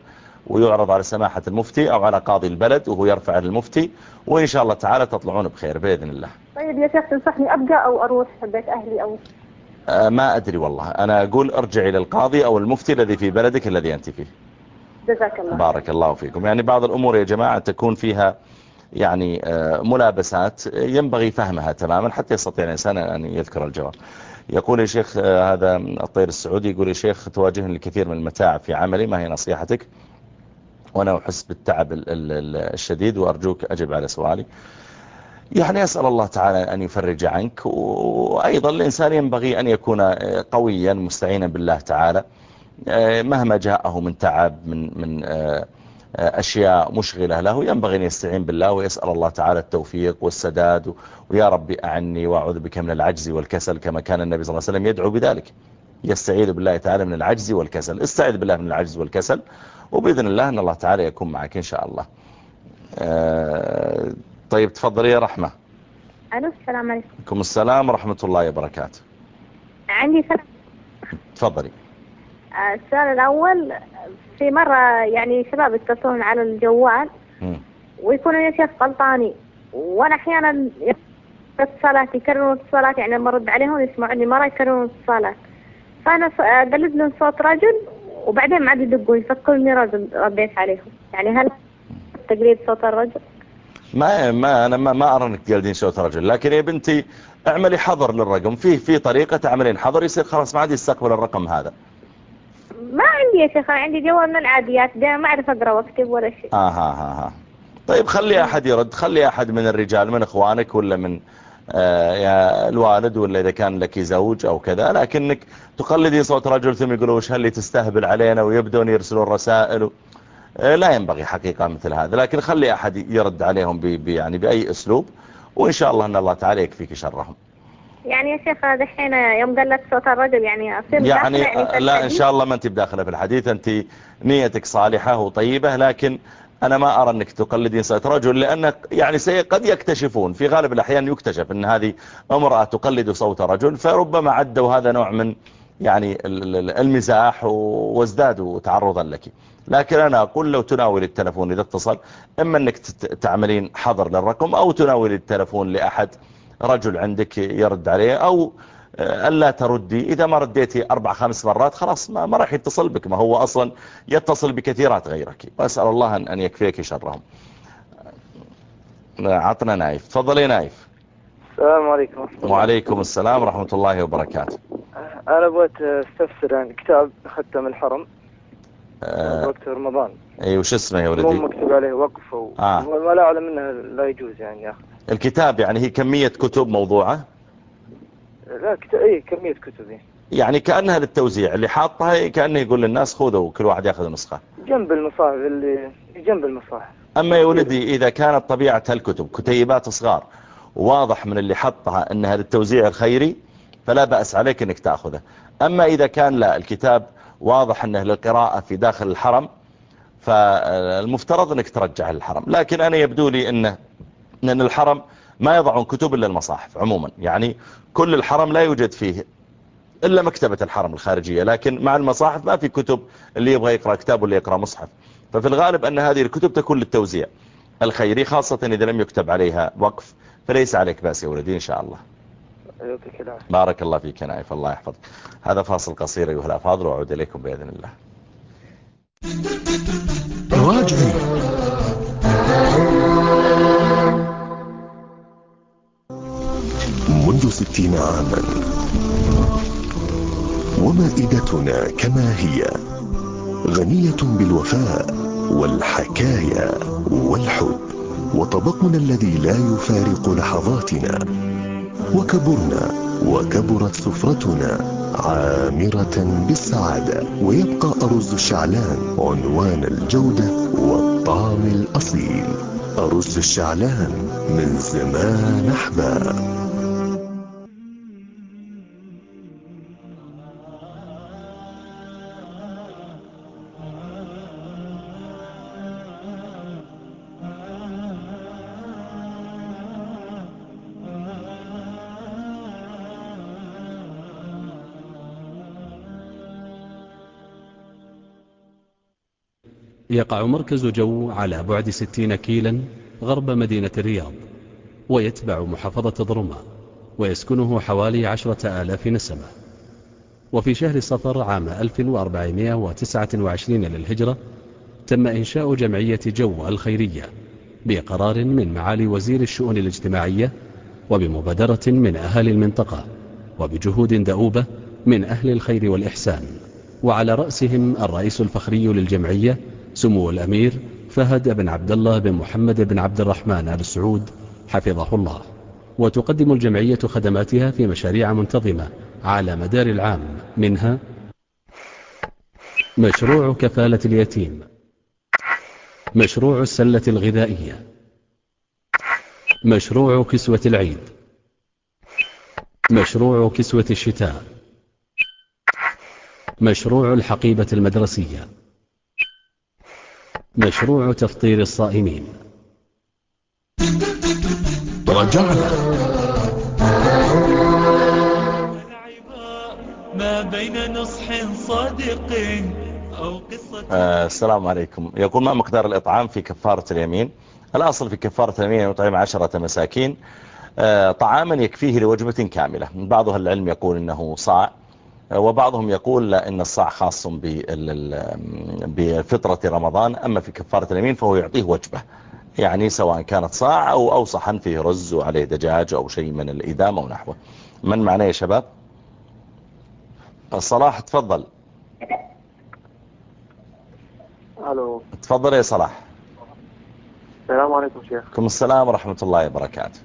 ويعرض على سماحة المفتي أو على قاضي البلد وهو يرفع للمفتي وإن شاء الله تعالى تطلعون بخير بإذن الله. طيب يا شيخ تنصحني أبقى أو أروح بيت أهلي أو آه، ما أدري والله. أنا أقول ارجع إلى القاضي أو المفتي الذي في بلدك الذي أنت فيه. جزاك الله. بارك الله فيكم. يعني بعض الأمور يا جماعة تكون فيها يعني آه، ملابسات ينبغي فهمها تماما حتى يستطيع الإنسان أن يذكر الجواب. يقول يا شيخ آه، هذا الطير السعودي يقول يا شيخ تواجهني الكثير من المتاعب في عملي ما هي نصيحتك؟ وأنا أحس بالتعب ال- ال- الشديد وأرجوك أجب على سؤالي. يعني أسأل الله تعالى أن يفرج عنك وأيضا الإنسان ينبغي أن يكون قويا مستعينا بالله تعالى. آه، مهما جاءه من تعب من من آه، أشياء مشغلة له ينبغي أن يستعين بالله ويسأل الله تعالى التوفيق والسداد ويا ربي أعني وأعوذ بك من العجز والكسل كما كان النبي صلى الله عليه وسلم يدعو بذلك. يستعيذ بالله تعالى من العجز والكسل. استعيذ بالله من العجز والكسل وبإذن الله أن الله تعالى يكون معك إن شاء الله. آه، طيب تفضلي يا رحمة. ألو السلام عليكم. عليكم السلام ورحمة الله وبركاته. عندي سؤال. تفضلي. آه، السؤال الأول في مرة يعني شباب يتصلون على الجوال. ويكونوا يا شيخ غلطانين وانا أحيانا اتصالات يكررون اتصالات يعني لما أرد عليهم يسمعوني مره يكررون اتصالات. فأنا اقلد لهم صوت رجل وبعدين ما عاد يدقون يفكروا اني رجل رديت عليهم. يعني هل تقليد صوت الرجل؟ ما ما أنا ما, ما أرى أنك تقلدين صوت رجل لكن يا بنتي اعملي حظر للرقم. في في طريقة تعملين حظر يصير خلاص ما عاد يستقبل الرقم هذا. ما عندي يا شيخ أنا عندي جوال من العاديات ده ما أعرف أقرأ وأكتب ولا شيء. آه ها ها ها طيب خلي أحد يرد خلي أحد من الرجال من إخوانك ولا من آه يا الوالد ولا إذا كان لك زوج أو كذا لكنك تقلدي صوت رجل ثم يقولوا وش هل تستهبل علينا ويبدون يرسلون رسائل. آه لا ينبغي حقيقة مثل هذا لكن خلي أحد يرد عليهم ب... ب... يعني بأي أسلوب وإن شاء الله أن الله تعالى يكفيك شرهم يعني يا شيخ دحين يوم قلت صوت الرجل يعني أصير يعني داخلة في لا الحديث؟ شاء الله ما أنت بداخلة في الحديث أنت نيتك صالحة وطيبة لكن أنا ما أرى أنك تقلدين صوت رجل لأن يعني سي- قد يكتشفون في غالب الأحيان يكتشف أن هذه امرأة تقلد صوت رجل فربما عدوا هذا نوع من يعني ال- ال- المزاح وازدادوا تعرضا لك لكن أنا أقول لو تناول التلفون اذا اتصل إما إنك تت- تعملين حظر للرقم أو تناول التلفون لأحد رجل عندك يرد عليه أو آه، ألا تردي. إذا ما رديتي أربع خمس مرات خلاص ما, ما راح يتصل بك. ما هو أصلا يتصل بكثيرات غيرك. وأسأل الله أن, يكفيك شرهم. آه، عطنا نايف. تفضلي نايف. السلام عليكم. وعليكم السلام ورحمة الله وبركاته. أنا بغيت أستفسر عن كتاب اخذته من الحرم. وقت رمضان. أي وش اسمه يا مو ولدي مكتوب عليه وقف و... آه. ولا أعلم إنه لا يجوز يعني ياخذ الكتاب يعني هي كمية كتب موضوعة؟ لا كت... اي كمية كتب إيه. يعني كأنها للتوزيع اللي حاطها كأنه يقول للناس خذوا كل واحد ياخذ نسخة. جنب المصاحف اللي جنب المصاحف. أما يا ولدي إذا كانت طبيعة هالكتب كتيبات صغار واضح من اللي حطها أنها للتوزيع الخيري فلا بأس عليك أنك تأخذه أما إذا كان لا الكتاب واضح أنه للقراءة في داخل الحرم فالمفترض أنك ترجعه للحرم. لكن أنا يبدو لي أنه أن الحرم ما يضعون كتب إلا المصاحف عموما. يعني كل الحرم لا يوجد فيه إلا مكتبة الحرم الخارجية لكن مع المصاحف ما في كتب اللي يبغى يقرأ كتاب واللي يقرأ مصحف. ففي الغالب أن هذه الكتب تكون للتوزيع الخيري خاصة إذا لم يكتب عليها وقف فليس عليك بأس يا ولدي إن شاء الله. بارك الله فيك نايف الله يحفظك. هذا فاصل قصير أيها الأفاضل وأعود إليكم بإذن الله. راجعي منذ ستين عاما ومائدتنا كما هي غنية بالوفاء والحكايا والحب وطبقنا الذي لا يفارق لحظاتنا. وكبرنا وكبرت سفرتنا عامرة بالسعادة ويبقى أرز الشعلان عنوان الجودة والطعم الأصيل. أرز الشعلان من زمان أحباب. يقع مركز جو على بعد ستين كيلا غرب مدينة الرياض ويتبع محافظة ضرما ويسكنه حوالي عشرة آلاف نسمة. وفي شهر صفر عام 1429 للهجرة تم إنشاء جمعية جو الخيرية بقرار من معالي وزير الشؤون الاجتماعية وبمبادرة من أهالي المنطقة وبجهود دؤوبة من أهل الخير والإحسان. وعلى رأسهم الرئيس الفخري للجمعية سمو الأمير فهد بن عبد الله بن محمد بن عبد الرحمن آل سعود حفظه الله. وتقدم الجمعية خدماتها في مشاريع منتظمة على مدار العام. منها مشروع كفالة اليتيم. مشروع السلة الغذائية. مشروع كسوة العيد. مشروع كسوة الشتاء. مشروع الحقيبة المدرسية. مشروع تفطير الصائمين. رجعنا. ما بين نصح صادق أو قصة آه السلام عليكم. يقول ما مقدار الإطعام في كفارة اليمين؟ الأصل في كفارة اليمين يطعم عشرة مساكين. آه طعاما يكفيه لوجبة كاملة. بعض أهل العلم يقول إنه صاع. وبعضهم يقول لا إن الصاع خاص بفطرة رمضان أما في كفارة اليمين فهو يعطيه وجبة يعني سواء كانت صاع أو أو صحن فيه رز وعليه دجاج أو شيء من الإدام أو نحوه من معناه يا شباب؟ صلاح تفضل. ألو. تفضل يا صلاح. السلام عليكم شيخ. عليكم السلام ورحمة الله وبركاته.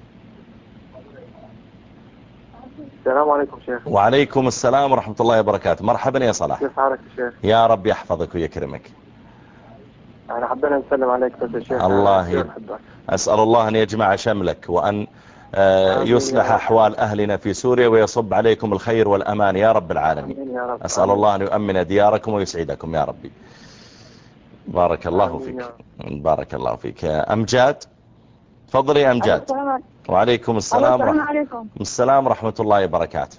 السلام عليكم شيخ. وعليكم السلام ورحمة الله وبركاته. مرحبا يا صلاح. كيف حالك يا شيخ؟ يا رب يحفظك ويكرمك. أنا حبينا نسلم عليك بس يا شيخ الله بحبك. أسأل الله أن يجمع شملك وأن آه، يصلح. أحوال أهلنا في سوريا ويصب عليكم الخير والأمان يا رب العالمين. آمين يا رب. أسأل. الله أن يؤمن دياركم ويسعدكم يا ربي. بارك الله فيك. بارك الله فيك. أمجاد؟ تفضلي أمجاد. السلام وعليكم السلام السلام عليكم. السلام ورحمة الله وبركاته.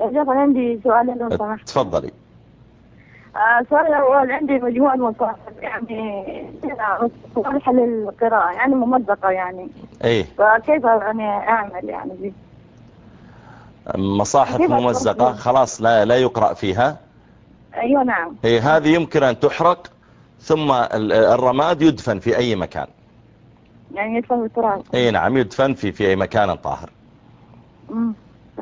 أنا عندي سؤال لو سمحت. تفضلي. آه، السؤال الأول عندي مجموعة مصاحف يعني صالحة للقراءة يعني ممزقة يعني. إيه. فكيف يعني أعمل يعني؟ دي؟ مصاحف ممزقة؟ خلاص لا لا يقرأ فيها. أيوة نعم. هي هذه يمكن أن تحرق ثم ال- الرماد يدفن في أي مكان. يعني يدفن التراب أي نعم يدفن في في أي مكان طاهر. مم.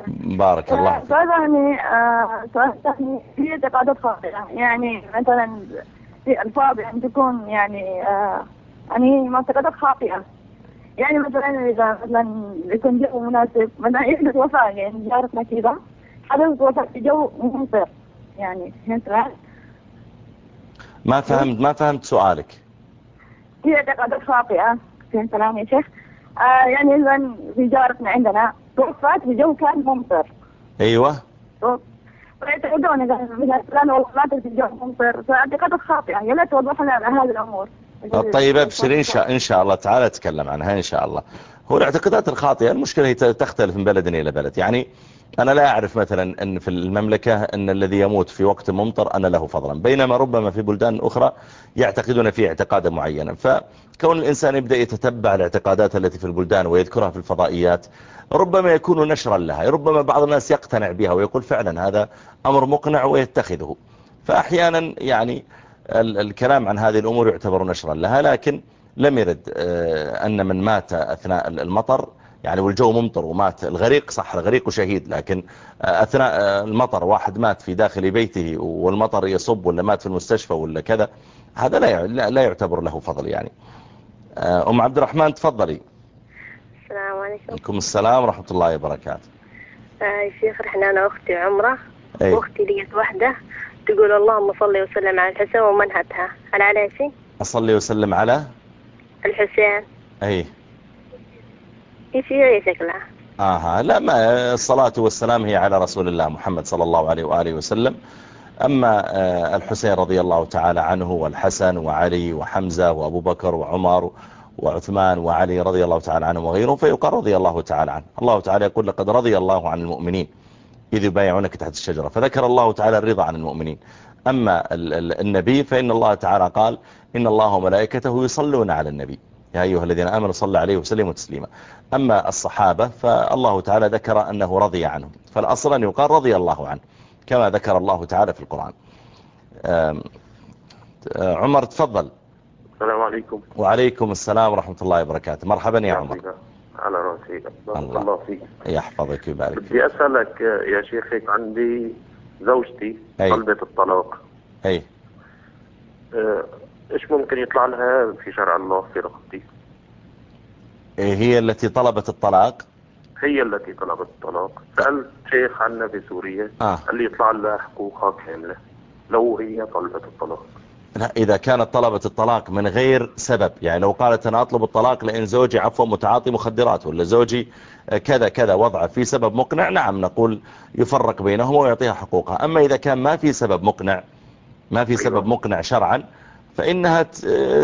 بارك الله فيك. سؤال ثاني آه، سؤال ثاني. في اعتقادات خاطئة يعني مثلا في ألفاظ يعني تكون يعني آه، يعني معتقدات خاطئة. يعني مثلا إذا مثلا يكون جو مناسب مثلا يحدث وفاة؟ يعني جارتنا كذا حدث وفاة في جو ممطر. يعني فهمت؟ ما فهمت ما فهمت سؤالك. في اعتقادات خاطئة فهمت كلامي يا شيخ؟ آه يعني مثلا في جارتنا عندنا توفت في جو كان ممطر. أيوة. فيعتقدون إذا مثلا فلان والله ماتت في جو ممطر. فاعتقادات خاطئة. يا ليت توضح لنا هذه الأمور. طيب أبشر إن شاء, إن شاء الله. تعالى أتكلم عنها إن شاء الله. هو الاعتقادات الخاطئة. المشكلة هي تختلف من بلد إلى بلد. يعني أنا لا أعرف مثلا أن في المملكة أن الذي يموت في وقت ممطر أنا له فضلا. بينما ربما في بلدان أخرى يعتقدون في اعتقادا معينا. فكون الإنسان يبدأ يتتبع الاعتقادات التي في البلدان ويذكرها في الفضائيات ربما يكون نشرا لها ربما بعض الناس يقتنع بها ويقول فعلا هذا أمر مقنع ويتخذه. فأحيانا يعني ال- الكلام عن هذه الأمور يعتبر نشرا لها لكن لم يرد آه، أن من مات أثناء المطر يعني والجو ممطر ومات. الغريق صح الغريق شهيد لكن آه، أثناء آه، المطر واحد مات في داخل بيته والمطر يصب ولا مات في المستشفى ولا كذا هذا لا لا يعتبر له فضل يعني. آه، أم عبد الرحمن تفضلي. السلام عليكم. عليكم السلام ورحمة الله وبركاته. يا شيخ رحنا أنا وأختي عمرة. أي. وأختي لقيت واحدة تقول اللهم صل وسلم على الحسين ومنهتها هل عليها شيء؟ أصلي وسلم على؟ الحسين. أي هي شكلها؟ آها لا ما الصلاة والسلام هي على رسول الله محمد صلى الله عليه وآله وسلم. أما آه، الحسين رضي الله تعالى عنه والحسن وعلي وحمزة وأبو بكر وعمر وعثمان وعلي رضي الله تعالى عنهم وغيرهم فيقال رضي الله تعالى عنه. الله تعالى يقول لقد رضي الله عن المؤمنين إذ يبايعونك تحت الشجرة فذكر الله تعالى الرضا عن المؤمنين. أما ال- ال- النبي فإن الله تعالى قال إن الله وملائكته يصلون على النبي. يا أيها الذين آمنوا صلى عليه وسلموا تسليما أما الصحابة فالله تعالى ذكر أنه رضي عنهم. فالأصل أن يقال رضي الله عنه كما ذكر الله تعالى في القرآن. عمر تفضل. السلام عليكم. وعليكم السلام ورحمة الله وبركاته. مرحبا يا عمر. على بارك الله. الله فيك. يحفظك ويبارك. بدي آه، يا شيخ هيك عندي زوجتي أي. طلبت الطلاق. أي. آه، إيش ممكن يطلع لها في شرع الله في رقبتي إيه هي التي طلبت الطلاق؟ هي التي طلبت الطلاق. سألت شيخ عنا في سوريا. آه. قال لي يطلع لها حقوقها كاملة لو هي طلبت الطلاق. لا إذا كانت طلبت الطلاق من غير سبب يعني لو قالت أنا أطلب الطلاق لأن زوجي عفوا متعاطي مخدرات ولا زوجي كذا كذا وضعه في سبب مقنع نعم نقول يفرق بينهما ويعطيها حقوقها. أما إذا كان ما في سبب مقنع ما في سبب مقنع شرعا فإنها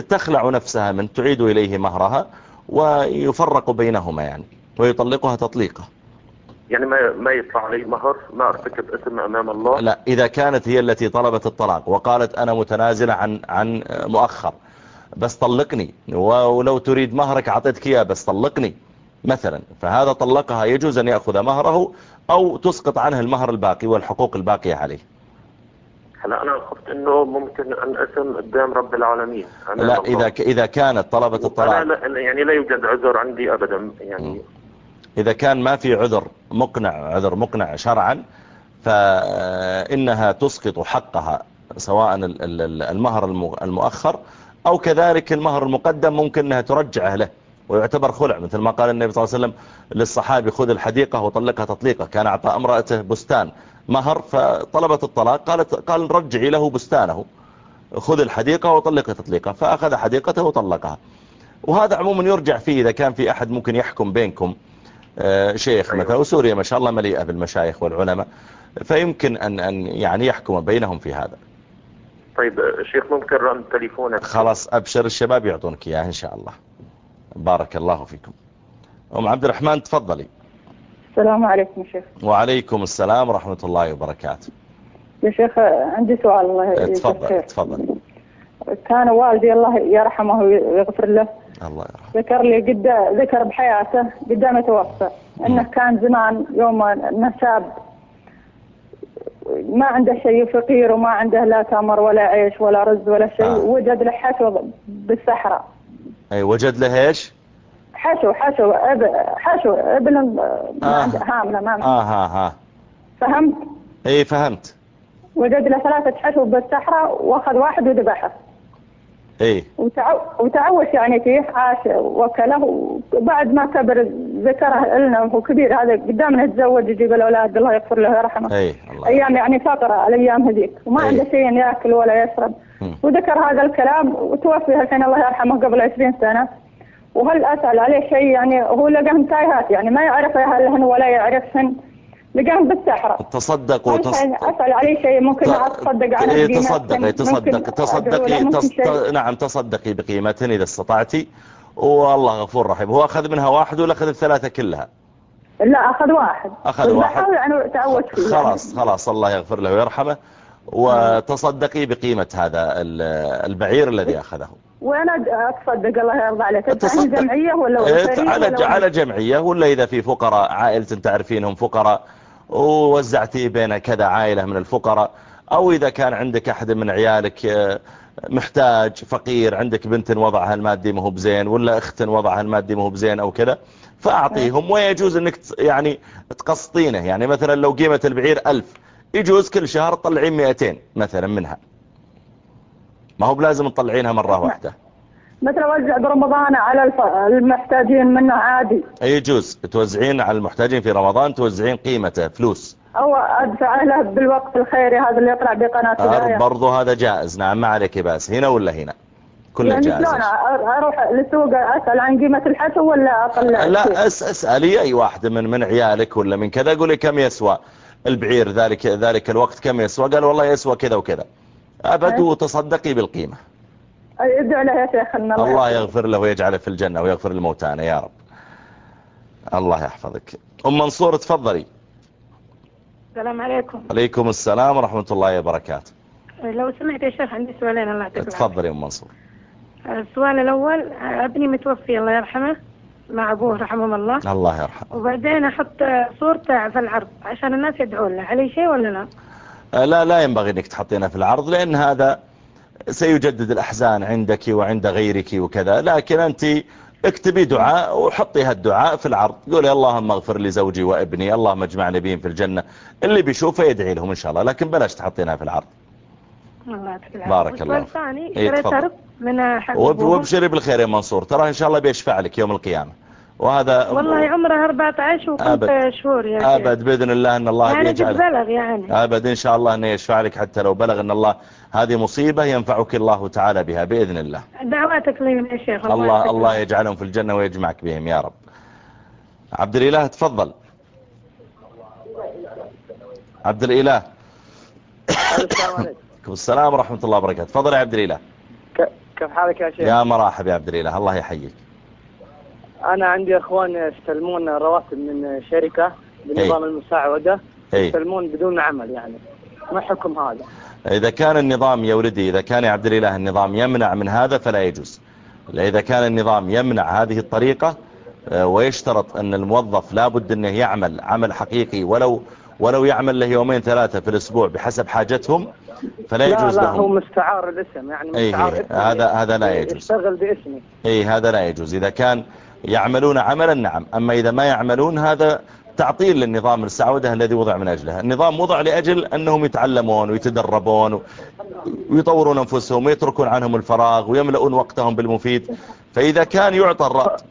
تخلع نفسها من تعيد إليه مهرها ويفرق بينهما يعني ويطلقها تطليقه يعني ما ما يطلع علي مهر ما أرتكب اسم أمام الله؟ لا إذا كانت هي التي طلبت الطلاق وقالت أنا متنازلة عن عن مؤخر بس طلقني ولو تريد مهرك أعطيتك إياه بس طلقني مثلا فهذا طلقها يجوز أن يأخذ مهره أو تسقط عنه المهر الباقي والحقوق الباقية عليه. هلا أنا خفت إنه ممكن أن أسم قدام رب العالمين. أمام لا. إذا ك- إذا كانت أنا الطلاق. لا يعني لا يوجد عذر عندي ابدا يعني إذا كان ما في عذر مقنع عذر مقنع شرعا فإنها تسقط حقها سواء ال- ال- ال- المهر الم- المؤخر أو كذلك المهر المقدم ممكن أنها ترجعه له. ويعتبر خلع مثل ما قال النبي صلى الله عليه وسلم للصحابي خذ الحديقة وطلقها تطليقة كان أعطى امرأته بستان مهر فطلبت الطلاق قالت قال رجعي له بستانه. خذ الحديقة وطلقها تطليقة فأخذ حديقته وطلقها. وهذا عموما يرجع فيه إذا كان في أحد ممكن يحكم بينكم آه، شيخ مثلا وسوريا ما شاء الله مليئة بالمشايخ والعلماء فيمكن أن, أن يعني يحكم بينهم في هذا. طيب شيخ ممكن رقم تليفونك؟ خلاص أبشر الشباب يعطونك إياه إن شاء الله. بارك الله فيكم. أم عبد الرحمن تفضلي. السلام عليكم شيخ. وعليكم السلام ورحمة الله وبركاته. يا شيخ عندي سؤال الله يجزاك تفضل تفضل. كان والدي الله يرحمه ويغفر له الله يرحمه. ذكر لي قد ذكر بحياته قدام يتوفى إنه كان زمان يوم انه شاب ما عنده شيء فقير وما عنده لا تمر ولا عيش ولا رز ولا شيء آه. وجد حشو بالصحراء. أي وجد له إيش حشو حشو أب حشو ابن ما آه. هامله ما آه ها ها. فهمت؟ أي فهمت. وجد له ثلاثة حشو بالصحراء وأخذ واحد وذبحه وتعو... وتعوش يعني فيه عاش وكله. وبعد ما كبر ذكره لنا وهو كبير هذا قدامنا يتزوج يجيب الأولاد الله يغفر له ويرحمه أي الله أيام يعني فقره الأيام هذيك. وما أي. عنده شيء ياكل ولا يشرب. وذكر هذا الكلام وتوفي الحين الله يرحمه قبل 20 سنة. وهل أسأل عليه شيء؟ يعني هو لقاهم تايهات يعني ما يعرف اهلهن ولا يعرفهن لقاهم بالصحراء تصدق ما وتص... يسأل- أسأل عليه شيء؟ ممكن أتصدق عنه إيه، بقيمة تصدقي تصدق تصدقي له ممكن تص... شيء. نعم تصدقي بقيمة إذا استطعتي. والله غفور رحيم. هو أخذ منها واحد ولا أخذ الثلاثة كلها؟ لا أخذ واحد. أخذ واحد. يعني تعود فيه خلاص خلاص الله يغفر له ويرحمه. وتصدقي بقيمة هذا ال- البعير الذي أخذه. وأنا أتصدق الله يرضى عليك. أنت تصدق. جمعية ولا إيه، ولا على على جمعية ولا إذا في فقراء عائلة تعرفينهم فقراء ووزعتي بين كذا عائلة من الفقراء أو إذا كان عندك أحد من عيالك آه، محتاج فقير عندك بنت وضعها المادي مهو بزين ولا أخت وضعها المادي مهو بزين أو كذا فأعطيهم ويجوز أنك ت- يعني تقسطينه. يعني مثلا لو قيمة البعير ألف يجوز كل شهر تطلعين 200 مثلا منها. ما هو بلازم تطلعينها مرة واحدة. مثل اوزع برمضان على. المحتاجين منه عادي. يجوز. توزعين على المحتاجين في رمضان توزعين قيمته فلوس. أو أدفع له بالوقت الخيري هذا اللي يطلع بقناة الهدايا برضو هذا جائز. نعم ما عليك باس. هنا ولا هنا؟ كله يعني جائز. شلون؟ أ- أروح للسوق أسأل عن قيمة الحشو ولا أطلع؟ لا أس اسألي أي واحد من من عيالك ولا من كذا قولي كم يسوى. البعير ذلك ذلك الوقت كم يسوى؟ قال والله يسوى كذا وكذا. أبد. وتصدقي بالقيمة. ادعي له يا شيخ إن الله, الله. يغفر. له ويجعله في الجنة ويغفر لموتانا يا رب. الله يحفظك. أم منصور تفضلي. السلام عليكم. عليكم السلام ورحمة الله وبركاته. لو سمحت يا شيخ عندي سؤالين الله يعطيك العافية. تفضلي أم منصور. السؤال الأول أبني متوفي الله يرحمه. مع أبوه رحمه الله. الله يرحمه. وبعدين أحط صورته في العرض عشان الناس يدعون له. عليه شيء ولا لا؟ آه، لا لا ينبغي إنك تحطينها في العرض لأن هذا سيجدد الأحزان عندك وعند غيرك وكذا. لكن أنت اكتبي دعاء وحطي هالدعاء في العرض. قولي اللهم اغفر لي زوجي وابني اللهم اجمعني بهم في الجنة. اللي بيشوفه يدعي لهم إن شاء الله لكن بلاش تحطينها في العرض. الله. بارك الله الثاني إيه، من. وابشري بالخير يا منصور. ترى إن شاء الله بيشفع لك يوم القيامة. وهذا والله عمره 14 وكنت أبد. شهور يا شيخ. أبد بإذن الله إن الله يعني قد بيجعل بلغ يعني. أبد. إن شاء الله انه يشفع لك حتى لو بلغ إن الله هذه مصيبة ينفعك الله تعالى بها بإذن الله. دعواتك لي يا شيخ. الله يعطيك الله يجعلهم في الجنة ويجمعك بهم يا رب. عبد الإله تفضل. عبد الإله. السلام عليكم السلام ورحمة الله وبركاته. تفضل يا عبد الإله. ك- كيف حالك يا شيخ؟ يا مرحبا يا عبد الإله. الله يحييك. أنا عندي إخوان يستلمون رواتب من شركة بنظام المساعدة إيه. يستلمون بدون عمل يعني ما حكم هذا؟ إذا كان النظام يا ولدي إذا كان يا عبد الإله النظام يمنع من هذا فلا يجوز إذا كان النظام يمنع هذه الطريقة آه، ويشترط أن الموظف لابد أنه يعمل عمل حقيقي ولو ولو يعمل له يومين ثلاثة في الأسبوع بحسب حاجتهم فلا لا يجوز لا هو لهم مستعار الاسم يعني مستعار إيه،. هذا هذا لا يجوز يشتغل باسمي إي هذا لا يجوز إذا كان يعملون عملا نعم. أما إذا ما يعملون هذا تعطيل للنظام السعودة الذي وضع من أجله. النظام وضع لأجل أنهم يتعلمون ويتدربون ويطورون أنفسهم ويتركون عنهم الفراغ ويملؤون وقتهم بالمفيد. فإذا كان يعطى الراتب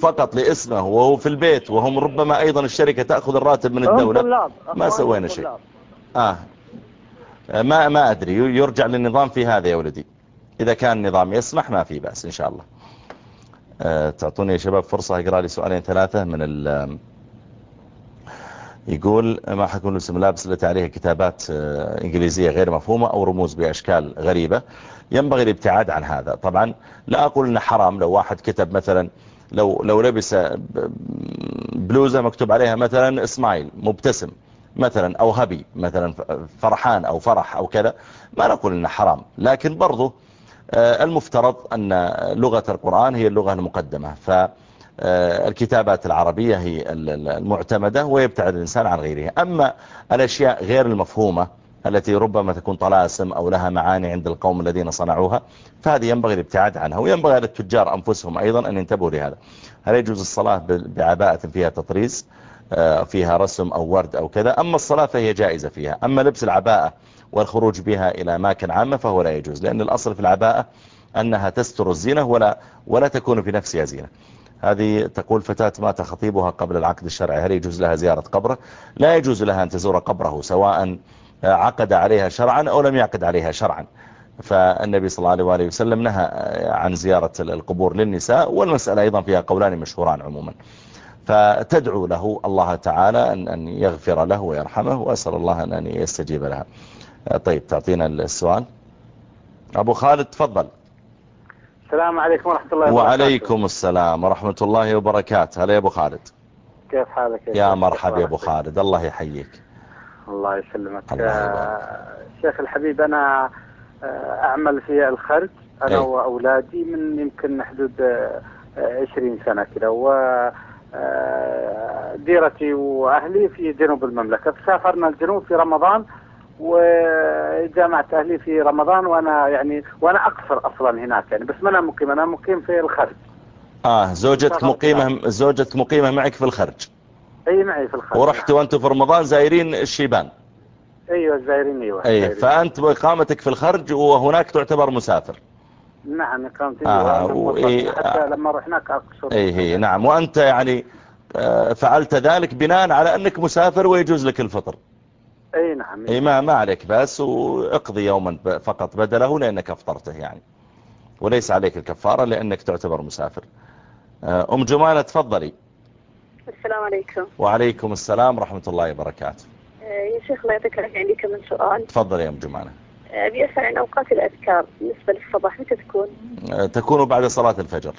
فقط لإسمه وهو في البيت وهم ربما أيضا الشركة تأخذ الراتب من الدولة. ما سوينا شيء. آه. ما ما أدري. يرجع للنظام في هذا يا ولدي. إذا كان النظام يسمح ما في بأس إن شاء الله. تعطوني يا شباب فرصة أقرأ لي سؤالين ثلاثة من ال يقول ما حكون الاسم لابس التي عليها كتابات آه، إنجليزية غير مفهومة أو رموز بأشكال غريبة؟ ينبغي الابتعاد عن هذا. طبعا لا أقول أنه حرام. لو واحد كتب مثلا لو لو لبس ب- بلوزة مكتوب عليها مثلا سمايل مبتسم مثلا أو هبي مثلا فرحان أو فرح أو كذا ما نقول أنه حرام. لكن برضو آه، المفترض أن لغة القرآن هي اللغة المقدمة فالكتابات العربية هي ال- ال- المعتمدة ويبتعد الإنسان عن غيرها. أما الأشياء غير المفهومة التي ربما تكون طلاسم أو لها معاني عند القوم الذين صنعوها فهذه ينبغي الابتعاد عنها وينبغي على التجار أنفسهم أيضا أن ينتبهوا لهذا. هل يجوز الصلاة بعباءة فيها تطريز آه، فيها رسم أو ورد أو كذا؟ أما الصلاة فهي جائزة فيها. أما لبس العباءة والخروج بها إلى أماكن عامة فهو لا يجوز لأن الأصل في العباءة أنها تستر الزينة ولا, ولا تكون في نفسها زينة. هذه تقول فتاة مات خطيبها قبل العقد الشرعي هل يجوز لها زيارة قبره؟ لا يجوز لها أن تزور قبره سواء عقد عليها شرعا أو لم يعقد عليها شرعا. فالنبي صلى الله عليه وسلم نهى عن زيارة القبور للنساء والمسألة أيضا فيها قولان مشهوران عموما. فتدعو له الله تعالى أن يغفر له ويرحمه وأسأل الله أن يستجيب لها. طيب تعطينا السؤال. أبو خالد تفضل. السلام عليكم ورحمة الله وبركاته. وعليكم السلام ورحمة الله وبركاته. هلا يا أبو خالد. كيف حالك يا شيخ؟ مرحبا يا أبو خالد. الله يحييك. الله يسلمك. الله آه، شيخ الحبيب أنا آه، أعمل في الخرج. أنا أي. وأولادي من يمكن حدود آه، آه، 20 سنة كده. و آه، ديرتي وأهلي في جنوب المملكة. فسافرنا الجنوب في رمضان. وجامعت أهلي في رمضان وأنا يعني وأنا أقصر أصلا هناك يعني بس ما أنا مقيم أنا مقيم في الخرج. آه زوجتك مقيمة زوجتك مقيمة معك في الخرج. أي معي في الخرج. ورحتوا أنتم في رمضان زائرين الشيبان. أيوة الزائرين أيوة أي. فأنت بإقامتك في الخرج وهناك تعتبر مسافر. نعم إقامتي آه، و- حتى لما أروح هناك أقصر. أي هي نعم. وأنت يعني آه، فعلت ذلك بناء على أنك مسافر ويجوز لك الفطر. أي نعم أي ما, ما عليك بس وإقضي يوما فقط بدله لأنك أفطرته يعني. وليس عليك الكفارة لأنك تعتبر مسافر. آه، أم جمالة تفضلي. السلام عليكم. وعليكم السلام ورحمة الله وبركاته. آه، يا شيخ الله يعطيك العافية عندي كم سؤال. تفضلي يا أم جمالة. آه، أبي أسأل عن أوقات الأذكار بالنسبة للصباح. متى تكون؟ تكون بعد صلاة الفجر.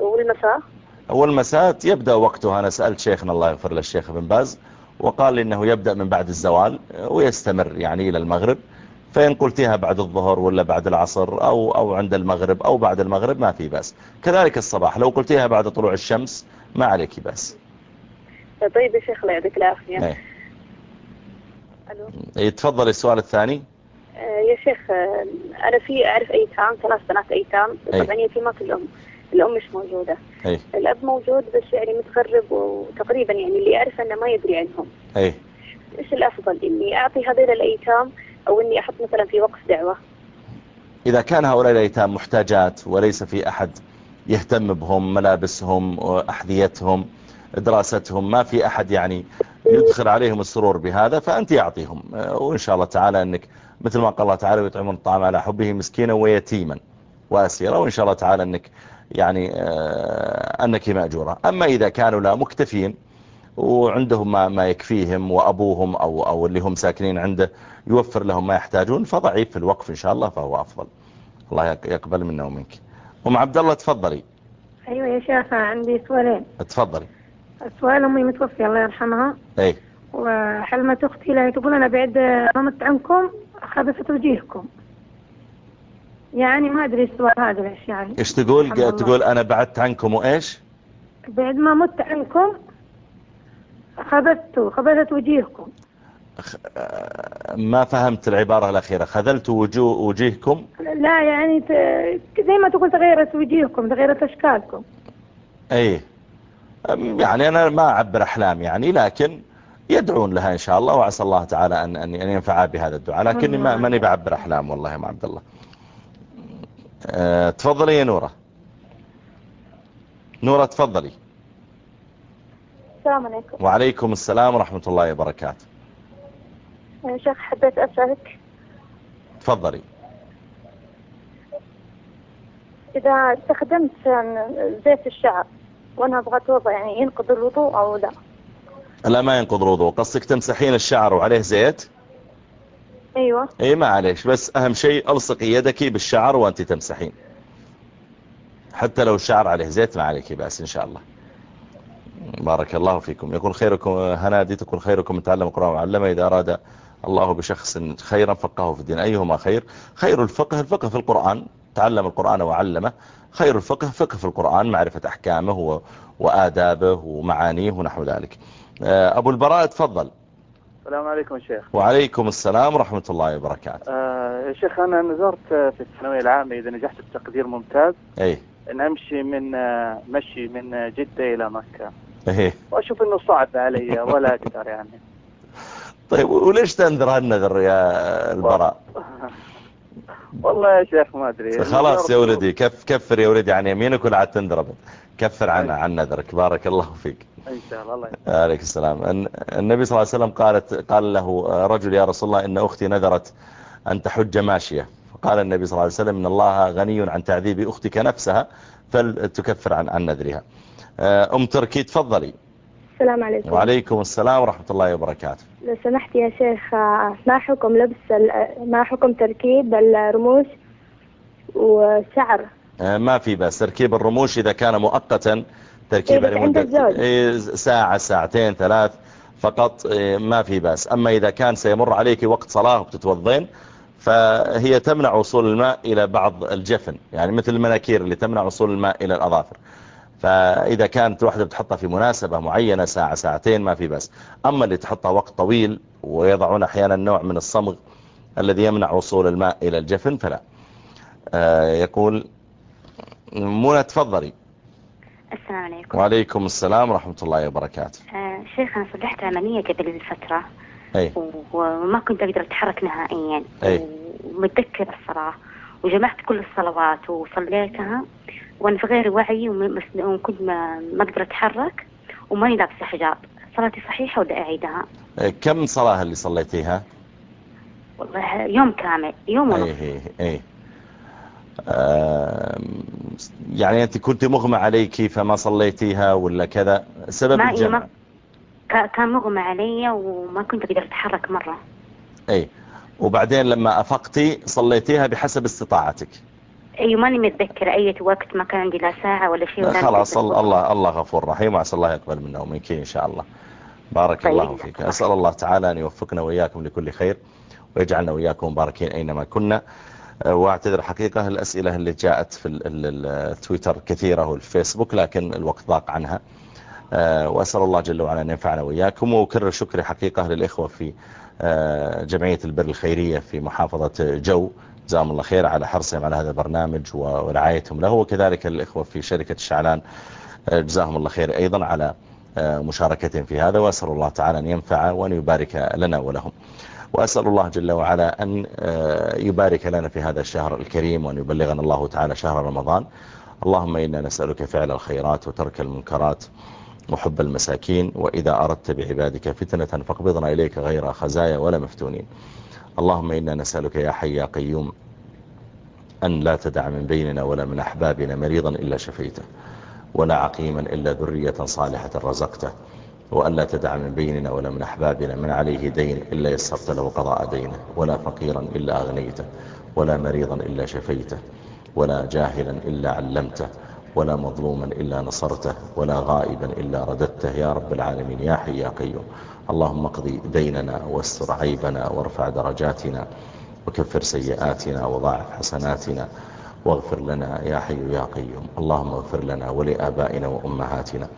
والمساء والمساء يبدأ وقتها. أنا سألت شيخنا الله يغفر له الشيخ بن باز وقال لي أنه يبدأ من بعد الزوال ويستمر يعني إلى المغرب فإن قلتها بعد الظهر ولا بعد العصر أو, أو عند المغرب أو بعد المغرب ما في بس كذلك الصباح لو قلتها بعد طلوع الشمس ما عليك بس آه، طيب يا شيخ الله يعطيك العافية. إيه. ألو؟ يتفضل السؤال الثاني. آه، يا شيخ آه، أنا في أعرف ايتام ثلاث بنات ايتام أي. طبعا يتيمات الام الأم مش موجودة. أي. الأب موجود بس يعني متغرب وتقريبا يعني اللي اعرف أنه ما يدري عنهم. أي. إيش الأفضل؟ إني أعطي هذول الأيتام أو إني أحط مثلا في وقف دعوة. إذا كان هؤلاء الأيتام محتاجات وليس في أحد يهتم بهم ملابسهم أحذيتهم دراستهم ما في أحد يعني يدخل عليهم السرور بهذا فأنت يعطيهم وإن شاء الله تعالى أنك مثل ما قال الله تعالى ويطعمون الطعام على حبه مسكينا ويتيما وأسيرا. وإن شاء الله تعالى أنك يعني آه، أنك مأجورة. أما إذا كانوا لا مكتفين وعندهم ما, ما يكفيهم وأبوهم أو, أو اللي هم ساكنين عنده يوفر لهم ما يحتاجون فضعيف في الوقف إن شاء الله فهو أفضل. الله يق- يقبل منا ومنك. أم عبد الله تفضلي. أيوه يا شيخ عندي سؤالين. تفضلي. سؤال أمي متوفيه الله يرحمها. أي. وحلمة أختي لها تقول أنا بعد ما مت عنكم خبثت وجيهكم. يعني ما أدري السؤال هذا ليش يعني إيش تقول. تقول أنا بعدت عنكم وإيش؟ بعد ما مت عنكم خبثت خبثت وجيهكم. ما فهمت العبارة الأخيرة. خذلت وجوه وجيهكم؟ لا يعني زي ما تقول تغيرت وجيهكم تغيرت أشكالكم. اي أم يعني أنا ما أعبر أحلام يعني لكن يدعون لها إن شاء الله وعسى الله تعالى أن, أن ينفع بهذا الدعاء. لكني ما ماني بعبر أحلام والله يا عبد الله. أه تفضلي يا نورة. نورة تفضلي. السلام عليكم. وعليكم السلام ورحمة الله وبركاته. يا شيخ حبيت أسألك. تفضلي. إذا استخدمت زيت الشعر وأنا أبغى اتوضا يعني ينقض الوضوء أو لا؟ لا ما ينقض الوضوء. قصدك تمسحين الشعر وعليه زيت؟ أيوه. إي ما عليش بس أهم شيء الصقي يدك بالشعر وأنت تمسحين. حتى لو الشعر عليه زيت ما عليك بأس إن شاء الله. بارك الله فيكم. يقول خيركم هنادي تقول خيركم. تعلم القرآن وعلمه. إذا أراد الله بشخص خيرا فقهه في الدين. أيهما خير؟ خير الفقه. الفقه في القرآن. تعلم القرآن وعلمه. خير الفقه فقه في القرآن. معرفة أحكامه وآدابه ومعانيه ونحو ذلك. آه، أبو البراء تفضل. السلام عليكم شيخ. وعليكم السلام ورحمة الله وبركاته. آه يا شيخ أنا نظرت في الثانوية العامة إذا نجحت بتقدير ممتاز. أي. أن أمشي من آه، مشي من آه، جدة إلى مكة. إيه وأشوف أنه صعب علي ولا أقدر يعني. طيب وليش تنذر هالنذر يا البراء؟ والله يا شيخ ما أدري. خلاص يا ولدي كف كفر يا ولدي عن يمينك ولا عاد تنذر أبد كفر عن عن نذرك. بارك الله فيك. إن شاء الله الله. عليك السلام. الن- النبي صلى الله عليه وسلم قالت قال له رجل يا رسول الله إن أختي نذرت أن تحج ماشية. فقال النبي صلى الله عليه وسلم إن الله غني عن تعذيب أختك نفسها فلتكفر عن عن نذرها. آه، أم تركي تفضلي. السلام عليكم. وعليكم السلام ورحمة الله وبركاته. لو سمحت يا شيخ ما حكم لبس ما حكم تركيب الرموش والشعر؟ آه، ما في بس تركيب الرموش إذا كان مؤقتا تركيبا إيه، عند الزوج. إيه، ساعة ساعتين ثلاث فقط إيه، ما في بس أما إذا كان سيمر عليك وقت صلاة وبتتوضين فهي تمنع وصول الماء إلى بعض الجفن يعني مثل المناكير اللي تمنع وصول الماء إلى الأظافر. فإذا كانت واحدة بتحطها في مناسبة معينة ساعة ساعتين ما في بس. أما اللي تحطها وقت طويل ويضعون أحيانا نوع من الصمغ الذي يمنع وصول الماء إلى الجفن فلا. آه، يقول منى تفضلي. السلام عليكم. وعليكم السلام ورحمة الله وبركاته. آه شيخ أنا صلحت عملية قبل فترة. أي. وما كنت أقدر أتحرك نهائيا. أي. ومتذكر الصلاة. وجمعت كل الصلوات وصليتها. وأنا في غير وعي وكنت ما, ما أقدر أتحرك وماني لابسة حجاب. صلاتي صحيحة ولا أعيدها؟ آه، كم صلاة اللي صليتيها؟ والله يوم كامل يوم ونص. اي اي اي آم، يعني أنت كنت مغمى عليك فما صليتيها ولا كذا؟ سبب ما الجمع. كان مغمى علي وما كنت أقدر أتحرك مرة. اي وبعدين لما افقتي صليتيها بحسب استطاعتك. أي ماني متذكرة أي وقت ما كان عندي لا ساعة ولا شيء ولا خلاص الله الله غفور رحيم وعسى الله يقبل منا ومنك إن شاء الله. بارك طيب. الله فيك. أسأل الله تعالى أن يوفقنا وإياكم لكل خير ويجعلنا وإياكم مباركين أينما كنا. أه، وأعتذر حقيقة الأسئلة اللي جاءت في ال- ال- التويتر كثيرة والفيسبوك لكن الوقت ضاق عنها. أه، وأسأل الله جل وعلا أن ينفعنا وإياكم. واكرر شكري حقيقة للإخوة في جمعية البر الخيرية في محافظة جو. جزاهم الله خير على حرصهم على هذا البرنامج ورعايتهم له. وكذلك الإخوة في شركة الشعلان جزاهم الله خير أيضا على مشاركتهم في هذا. وأسأل الله تعالى أن ينفع وأن يبارك لنا ولهم. وأسأل الله جل وعلا أن يبارك لنا في هذا الشهر الكريم وأن يبلغنا الله تعالى شهر رمضان. اللهم إنا نسألك فعل الخيرات وترك المنكرات وحب المساكين. وإذا أردت بعبادك فتنة فاقبضنا إليك غير خزايا ولا مفتونين. اللهم إنا نسألك يا حي يا قيوم أن لا تدع من بيننا ولا من أحبابنا مريضا إلا شفيته ولا عقيما إلا ذرية صالحة رزقته وأن لا تدع من بيننا ولا من أحبابنا من عليه دين إلا يسرت له قضاء دينه ولا فقيرا إلا أغنيته ولا مريضا إلا شفيته ولا جاهلا إلا علمته ولا مظلوما إلا نصرته ولا غائبا إلا رددته يا رب العالمين يا حي يا قيوم. اللهم اقضي ديننا واستر عيبنا وارفع درجاتنا وكفر سيئاتنا وضاعف حسناتنا واغفر لنا يا حي يا قيوم. اللهم اغفر لنا ولآبائنا وأمهاتنا.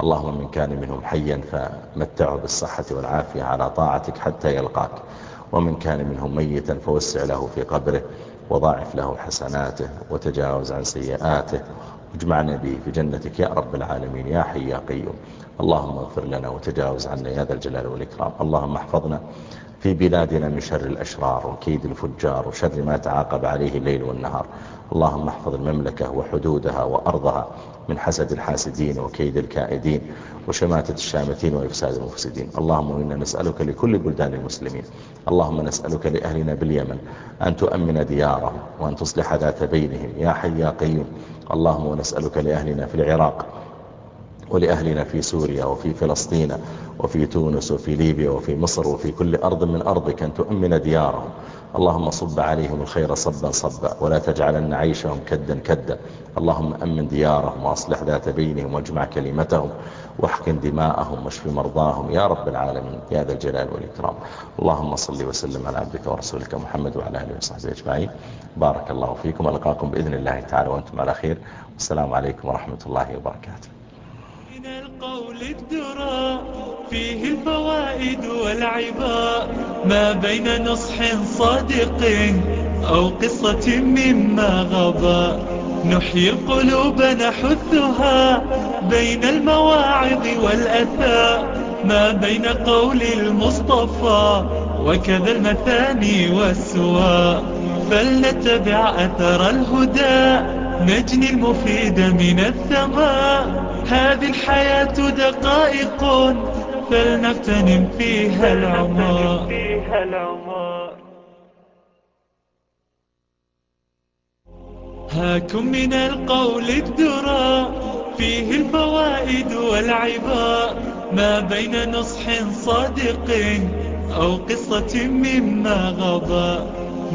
اللهم من كان منهم حيا فمتعه بالصحة والعافية على طاعتك حتى يلقاك. ومن كان منهم ميتا فوسع له في قبره وضاعف له حسناته وتجاوز عن سيئاته. واجمعنا به في جنتك يا رب العالمين يا حي يا قيوم. اللهم اغفر لنا وتجاوز عنا يا ذا الجلال والإكرام. اللهم احفظنا في بلادنا من شر الأشرار وكيد الفجار وشر ما تعاقب عليه الليل والنهار. اللهم احفظ المملكة وحدودها وأرضها من حسد الحاسدين وكيد الكائدين وشماتة الشامتين وإفساد المفسدين. اللهم إنا نسألك لكل بلدان المسلمين. اللهم نسألك لأهلنا باليمن أن تؤمن ديارهم وأن تصلح ذات بينهم. يا حي يا قيوم. اللهم ونسألك لأهلنا في العراق ولأهلنا في سوريا وفي فلسطين وفي تونس وفي ليبيا وفي مصر وفي كل أرض من أرضك أن تؤمن ديارهم. اللهم صب عليهم الخير صبا صبا ولا تجعلن عيشهم كدا كدا. اللهم أمن ديارهم وأصلح ذات بينهم واجمع كلمتهم واحقن دماءهم واشف مرضاهم. يا رب العالمين يا ذا الجلال والإكرام. اللهم صل وسلم على عبدك ورسولك محمد وعلى آله وصحبه أجمعين. بارك الله فيكم. ولقاكم بإذن الله تعالى وأنتم على خير. والسلام عليكم ورحمة الله وبركاته. فيه الفوائد والعباء ما بين نصح صادق أو قصة مما غضى نحيي القلوب نحثها بين المواعظ والأثاء ما بين قول المصطفى وكذا المثاني والسواء فلنتبع أثر الهدى نجني المفيد من الثماء هذه الحياة دقائق فلنغتنم فيها العمر. هاكم من القول الدرى فيه الفوائد والعباء ما بين نصح صادق أو قصة مما غضى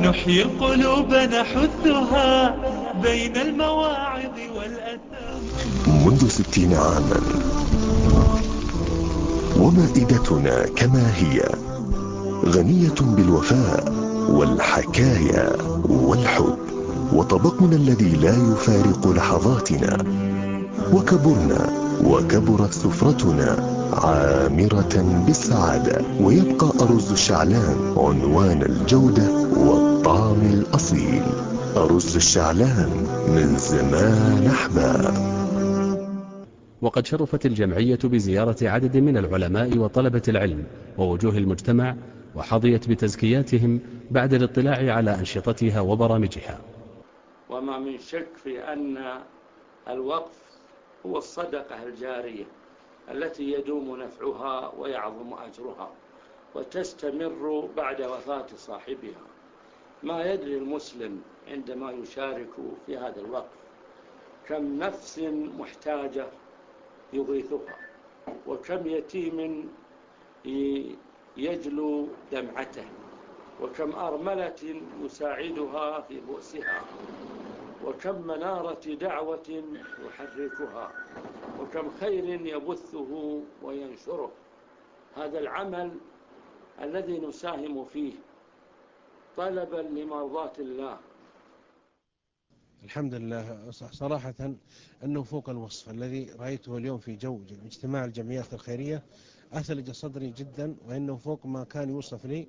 نحيي القلوب نحثها بين المواعظ والأثار منذ ستين عاما ومائدتنا كما هي. غنية بالوفاء والحكايا والحب. وطبقنا الذي لا يفارق لحظاتنا. وكبرنا وكبرت سفرتنا عامرة بالسعادة. ويبقى أرز الشعلان عنوان الجودة والطعم الأصيل. أرز الشعلان من زمان أحباب. وقد شرفت الجمعية بزيارة عدد من العلماء وطلبة العلم ووجوه المجتمع وحظيت بتزكياتهم بعد الاطلاع على أنشطتها وبرامجها. وما من شك في أن الوقف هو الصدقة الجارية التي يدوم نفعها ويعظم أجرها وتستمر بعد وفاة صاحبها. ما يدري المسلم عندما يشارك في هذا الوقف كم نفس محتاجة يغيثها. وكم يتيم يجلو دمعته. وكم أرملة يساعدها في بؤسها. وكم منارة دعوة يحركها. وكم خير يبثه وينشره. هذا العمل الذي نساهم فيه طلبا لمرضاة الله. الحمد لله صراحة أنه فوق الوصف الذي رأيته اليوم في جو اجتماع الجمعيات الخيرية. أثلج صدري جدا وإنه فوق ما كان يوصف لي.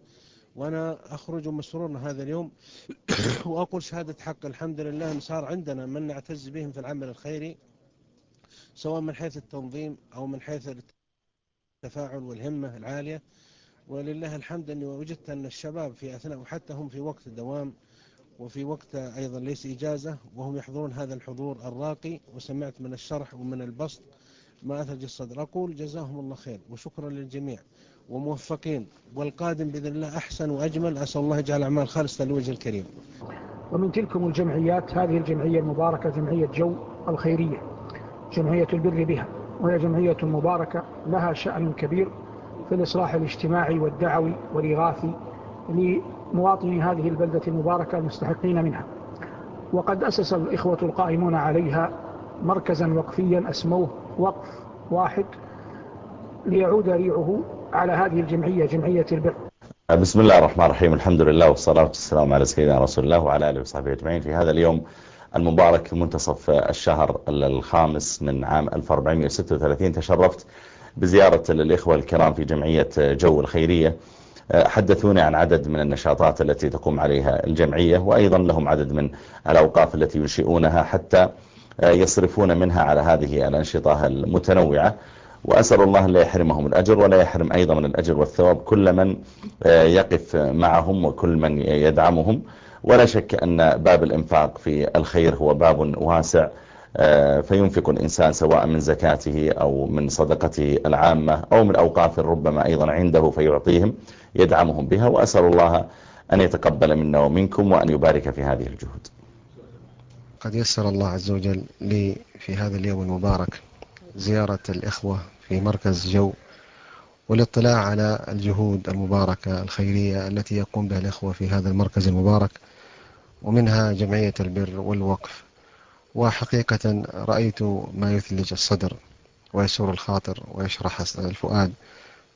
وأنا أخرج مسرور هذا اليوم وأقول شهادة حق الحمد لله أن صار عندنا من نعتز بهم في العمل الخيري سواء من حيث التنظيم أو من حيث التفاعل والهمة العالية. ولله الحمد أني وجدت أن الشباب في أثناء وحتى هم في وقت الدوام وفي وقت أيضا ليس إجازة وهم يحضرون هذا الحضور الراقي وسمعت من الشرح ومن البسط ما أثلج الصدر. أقول جزاهم الله خير وشكرا للجميع وموفقين والقادم بإذن الله أحسن وأجمل. أسأل الله يجعل أعمال خالصة لوجه الكريم. ومن تلكم الجمعيات هذه الجمعية المباركة جمعية جو الخيرية جمعية البر بها وهي جمعية مباركة لها شأن كبير في الإصلاح الاجتماعي والدعوي والإغاثي لمواطني هذه البلدة المباركة المستحقين منها. وقد أسس الإخوة القائمون عليها مركزا وقفيا أسموه وقف واحد ليعود ريعه على هذه الجمعية جمعية البر. بسم الله الرحمن الرحيم. الحمد لله والصلاة والسلام على سيدنا رسول الله وعلى آله وصحبه أجمعين. في هذا اليوم المبارك منتصف الشهر الخامس من عام 1436 تشرفت بزيارة الإخوة الكرام في جمعية جو الخيرية. حدثوني عن عدد من النشاطات التي تقوم عليها الجمعية وأيضا لهم عدد من الأوقاف التي ينشئونها حتى يصرفون منها على هذه الأنشطة المتنوعة. وأسأل الله لا يحرمهم الأجر ولا يحرم أيضا من الأجر والثواب كل من يقف معهم وكل من يدعمهم. ولا شك أن باب الإنفاق في الخير هو باب واسع فينفق الإنسان سواء من زكاته أو من صدقته العامة أو من أوقاف ربما أيضا عنده فيعطيهم. يدعمهم بها وأسأل الله أن يتقبل منا ومنكم وأن يبارك في هذه الجهود. قد يسر الله عز وجل لي في هذا اليوم المبارك زيارة الإخوة في مركز جو والاطلاع على الجهود المباركة الخيرية التي يقوم بها الإخوة في هذا المركز المبارك ومنها جمعية البر والوقف. وحقيقة رأيت ما يثلج الصدر ويسور الخاطر ويشرح الفؤاد.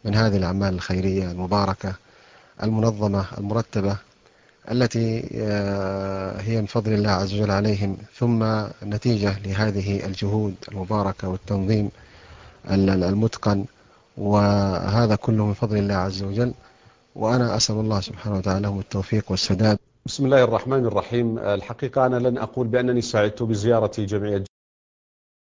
من هذه الأعمال الخيرية المباركة المنظمة المرتبة التي هي من فضل الله عز وجل عليهم ثم نتيجة لهذه الجهود المباركة والتنظيم المتقن. وهذا كله من فضل الله عز وجل. وأنا أسأل الله سبحانه وتعالى لهم التوفيق والسداد. بسم الله الرحمن الرحيم. الحقيقة أنا لن أقول بأنني سعدت بزيارة جمعية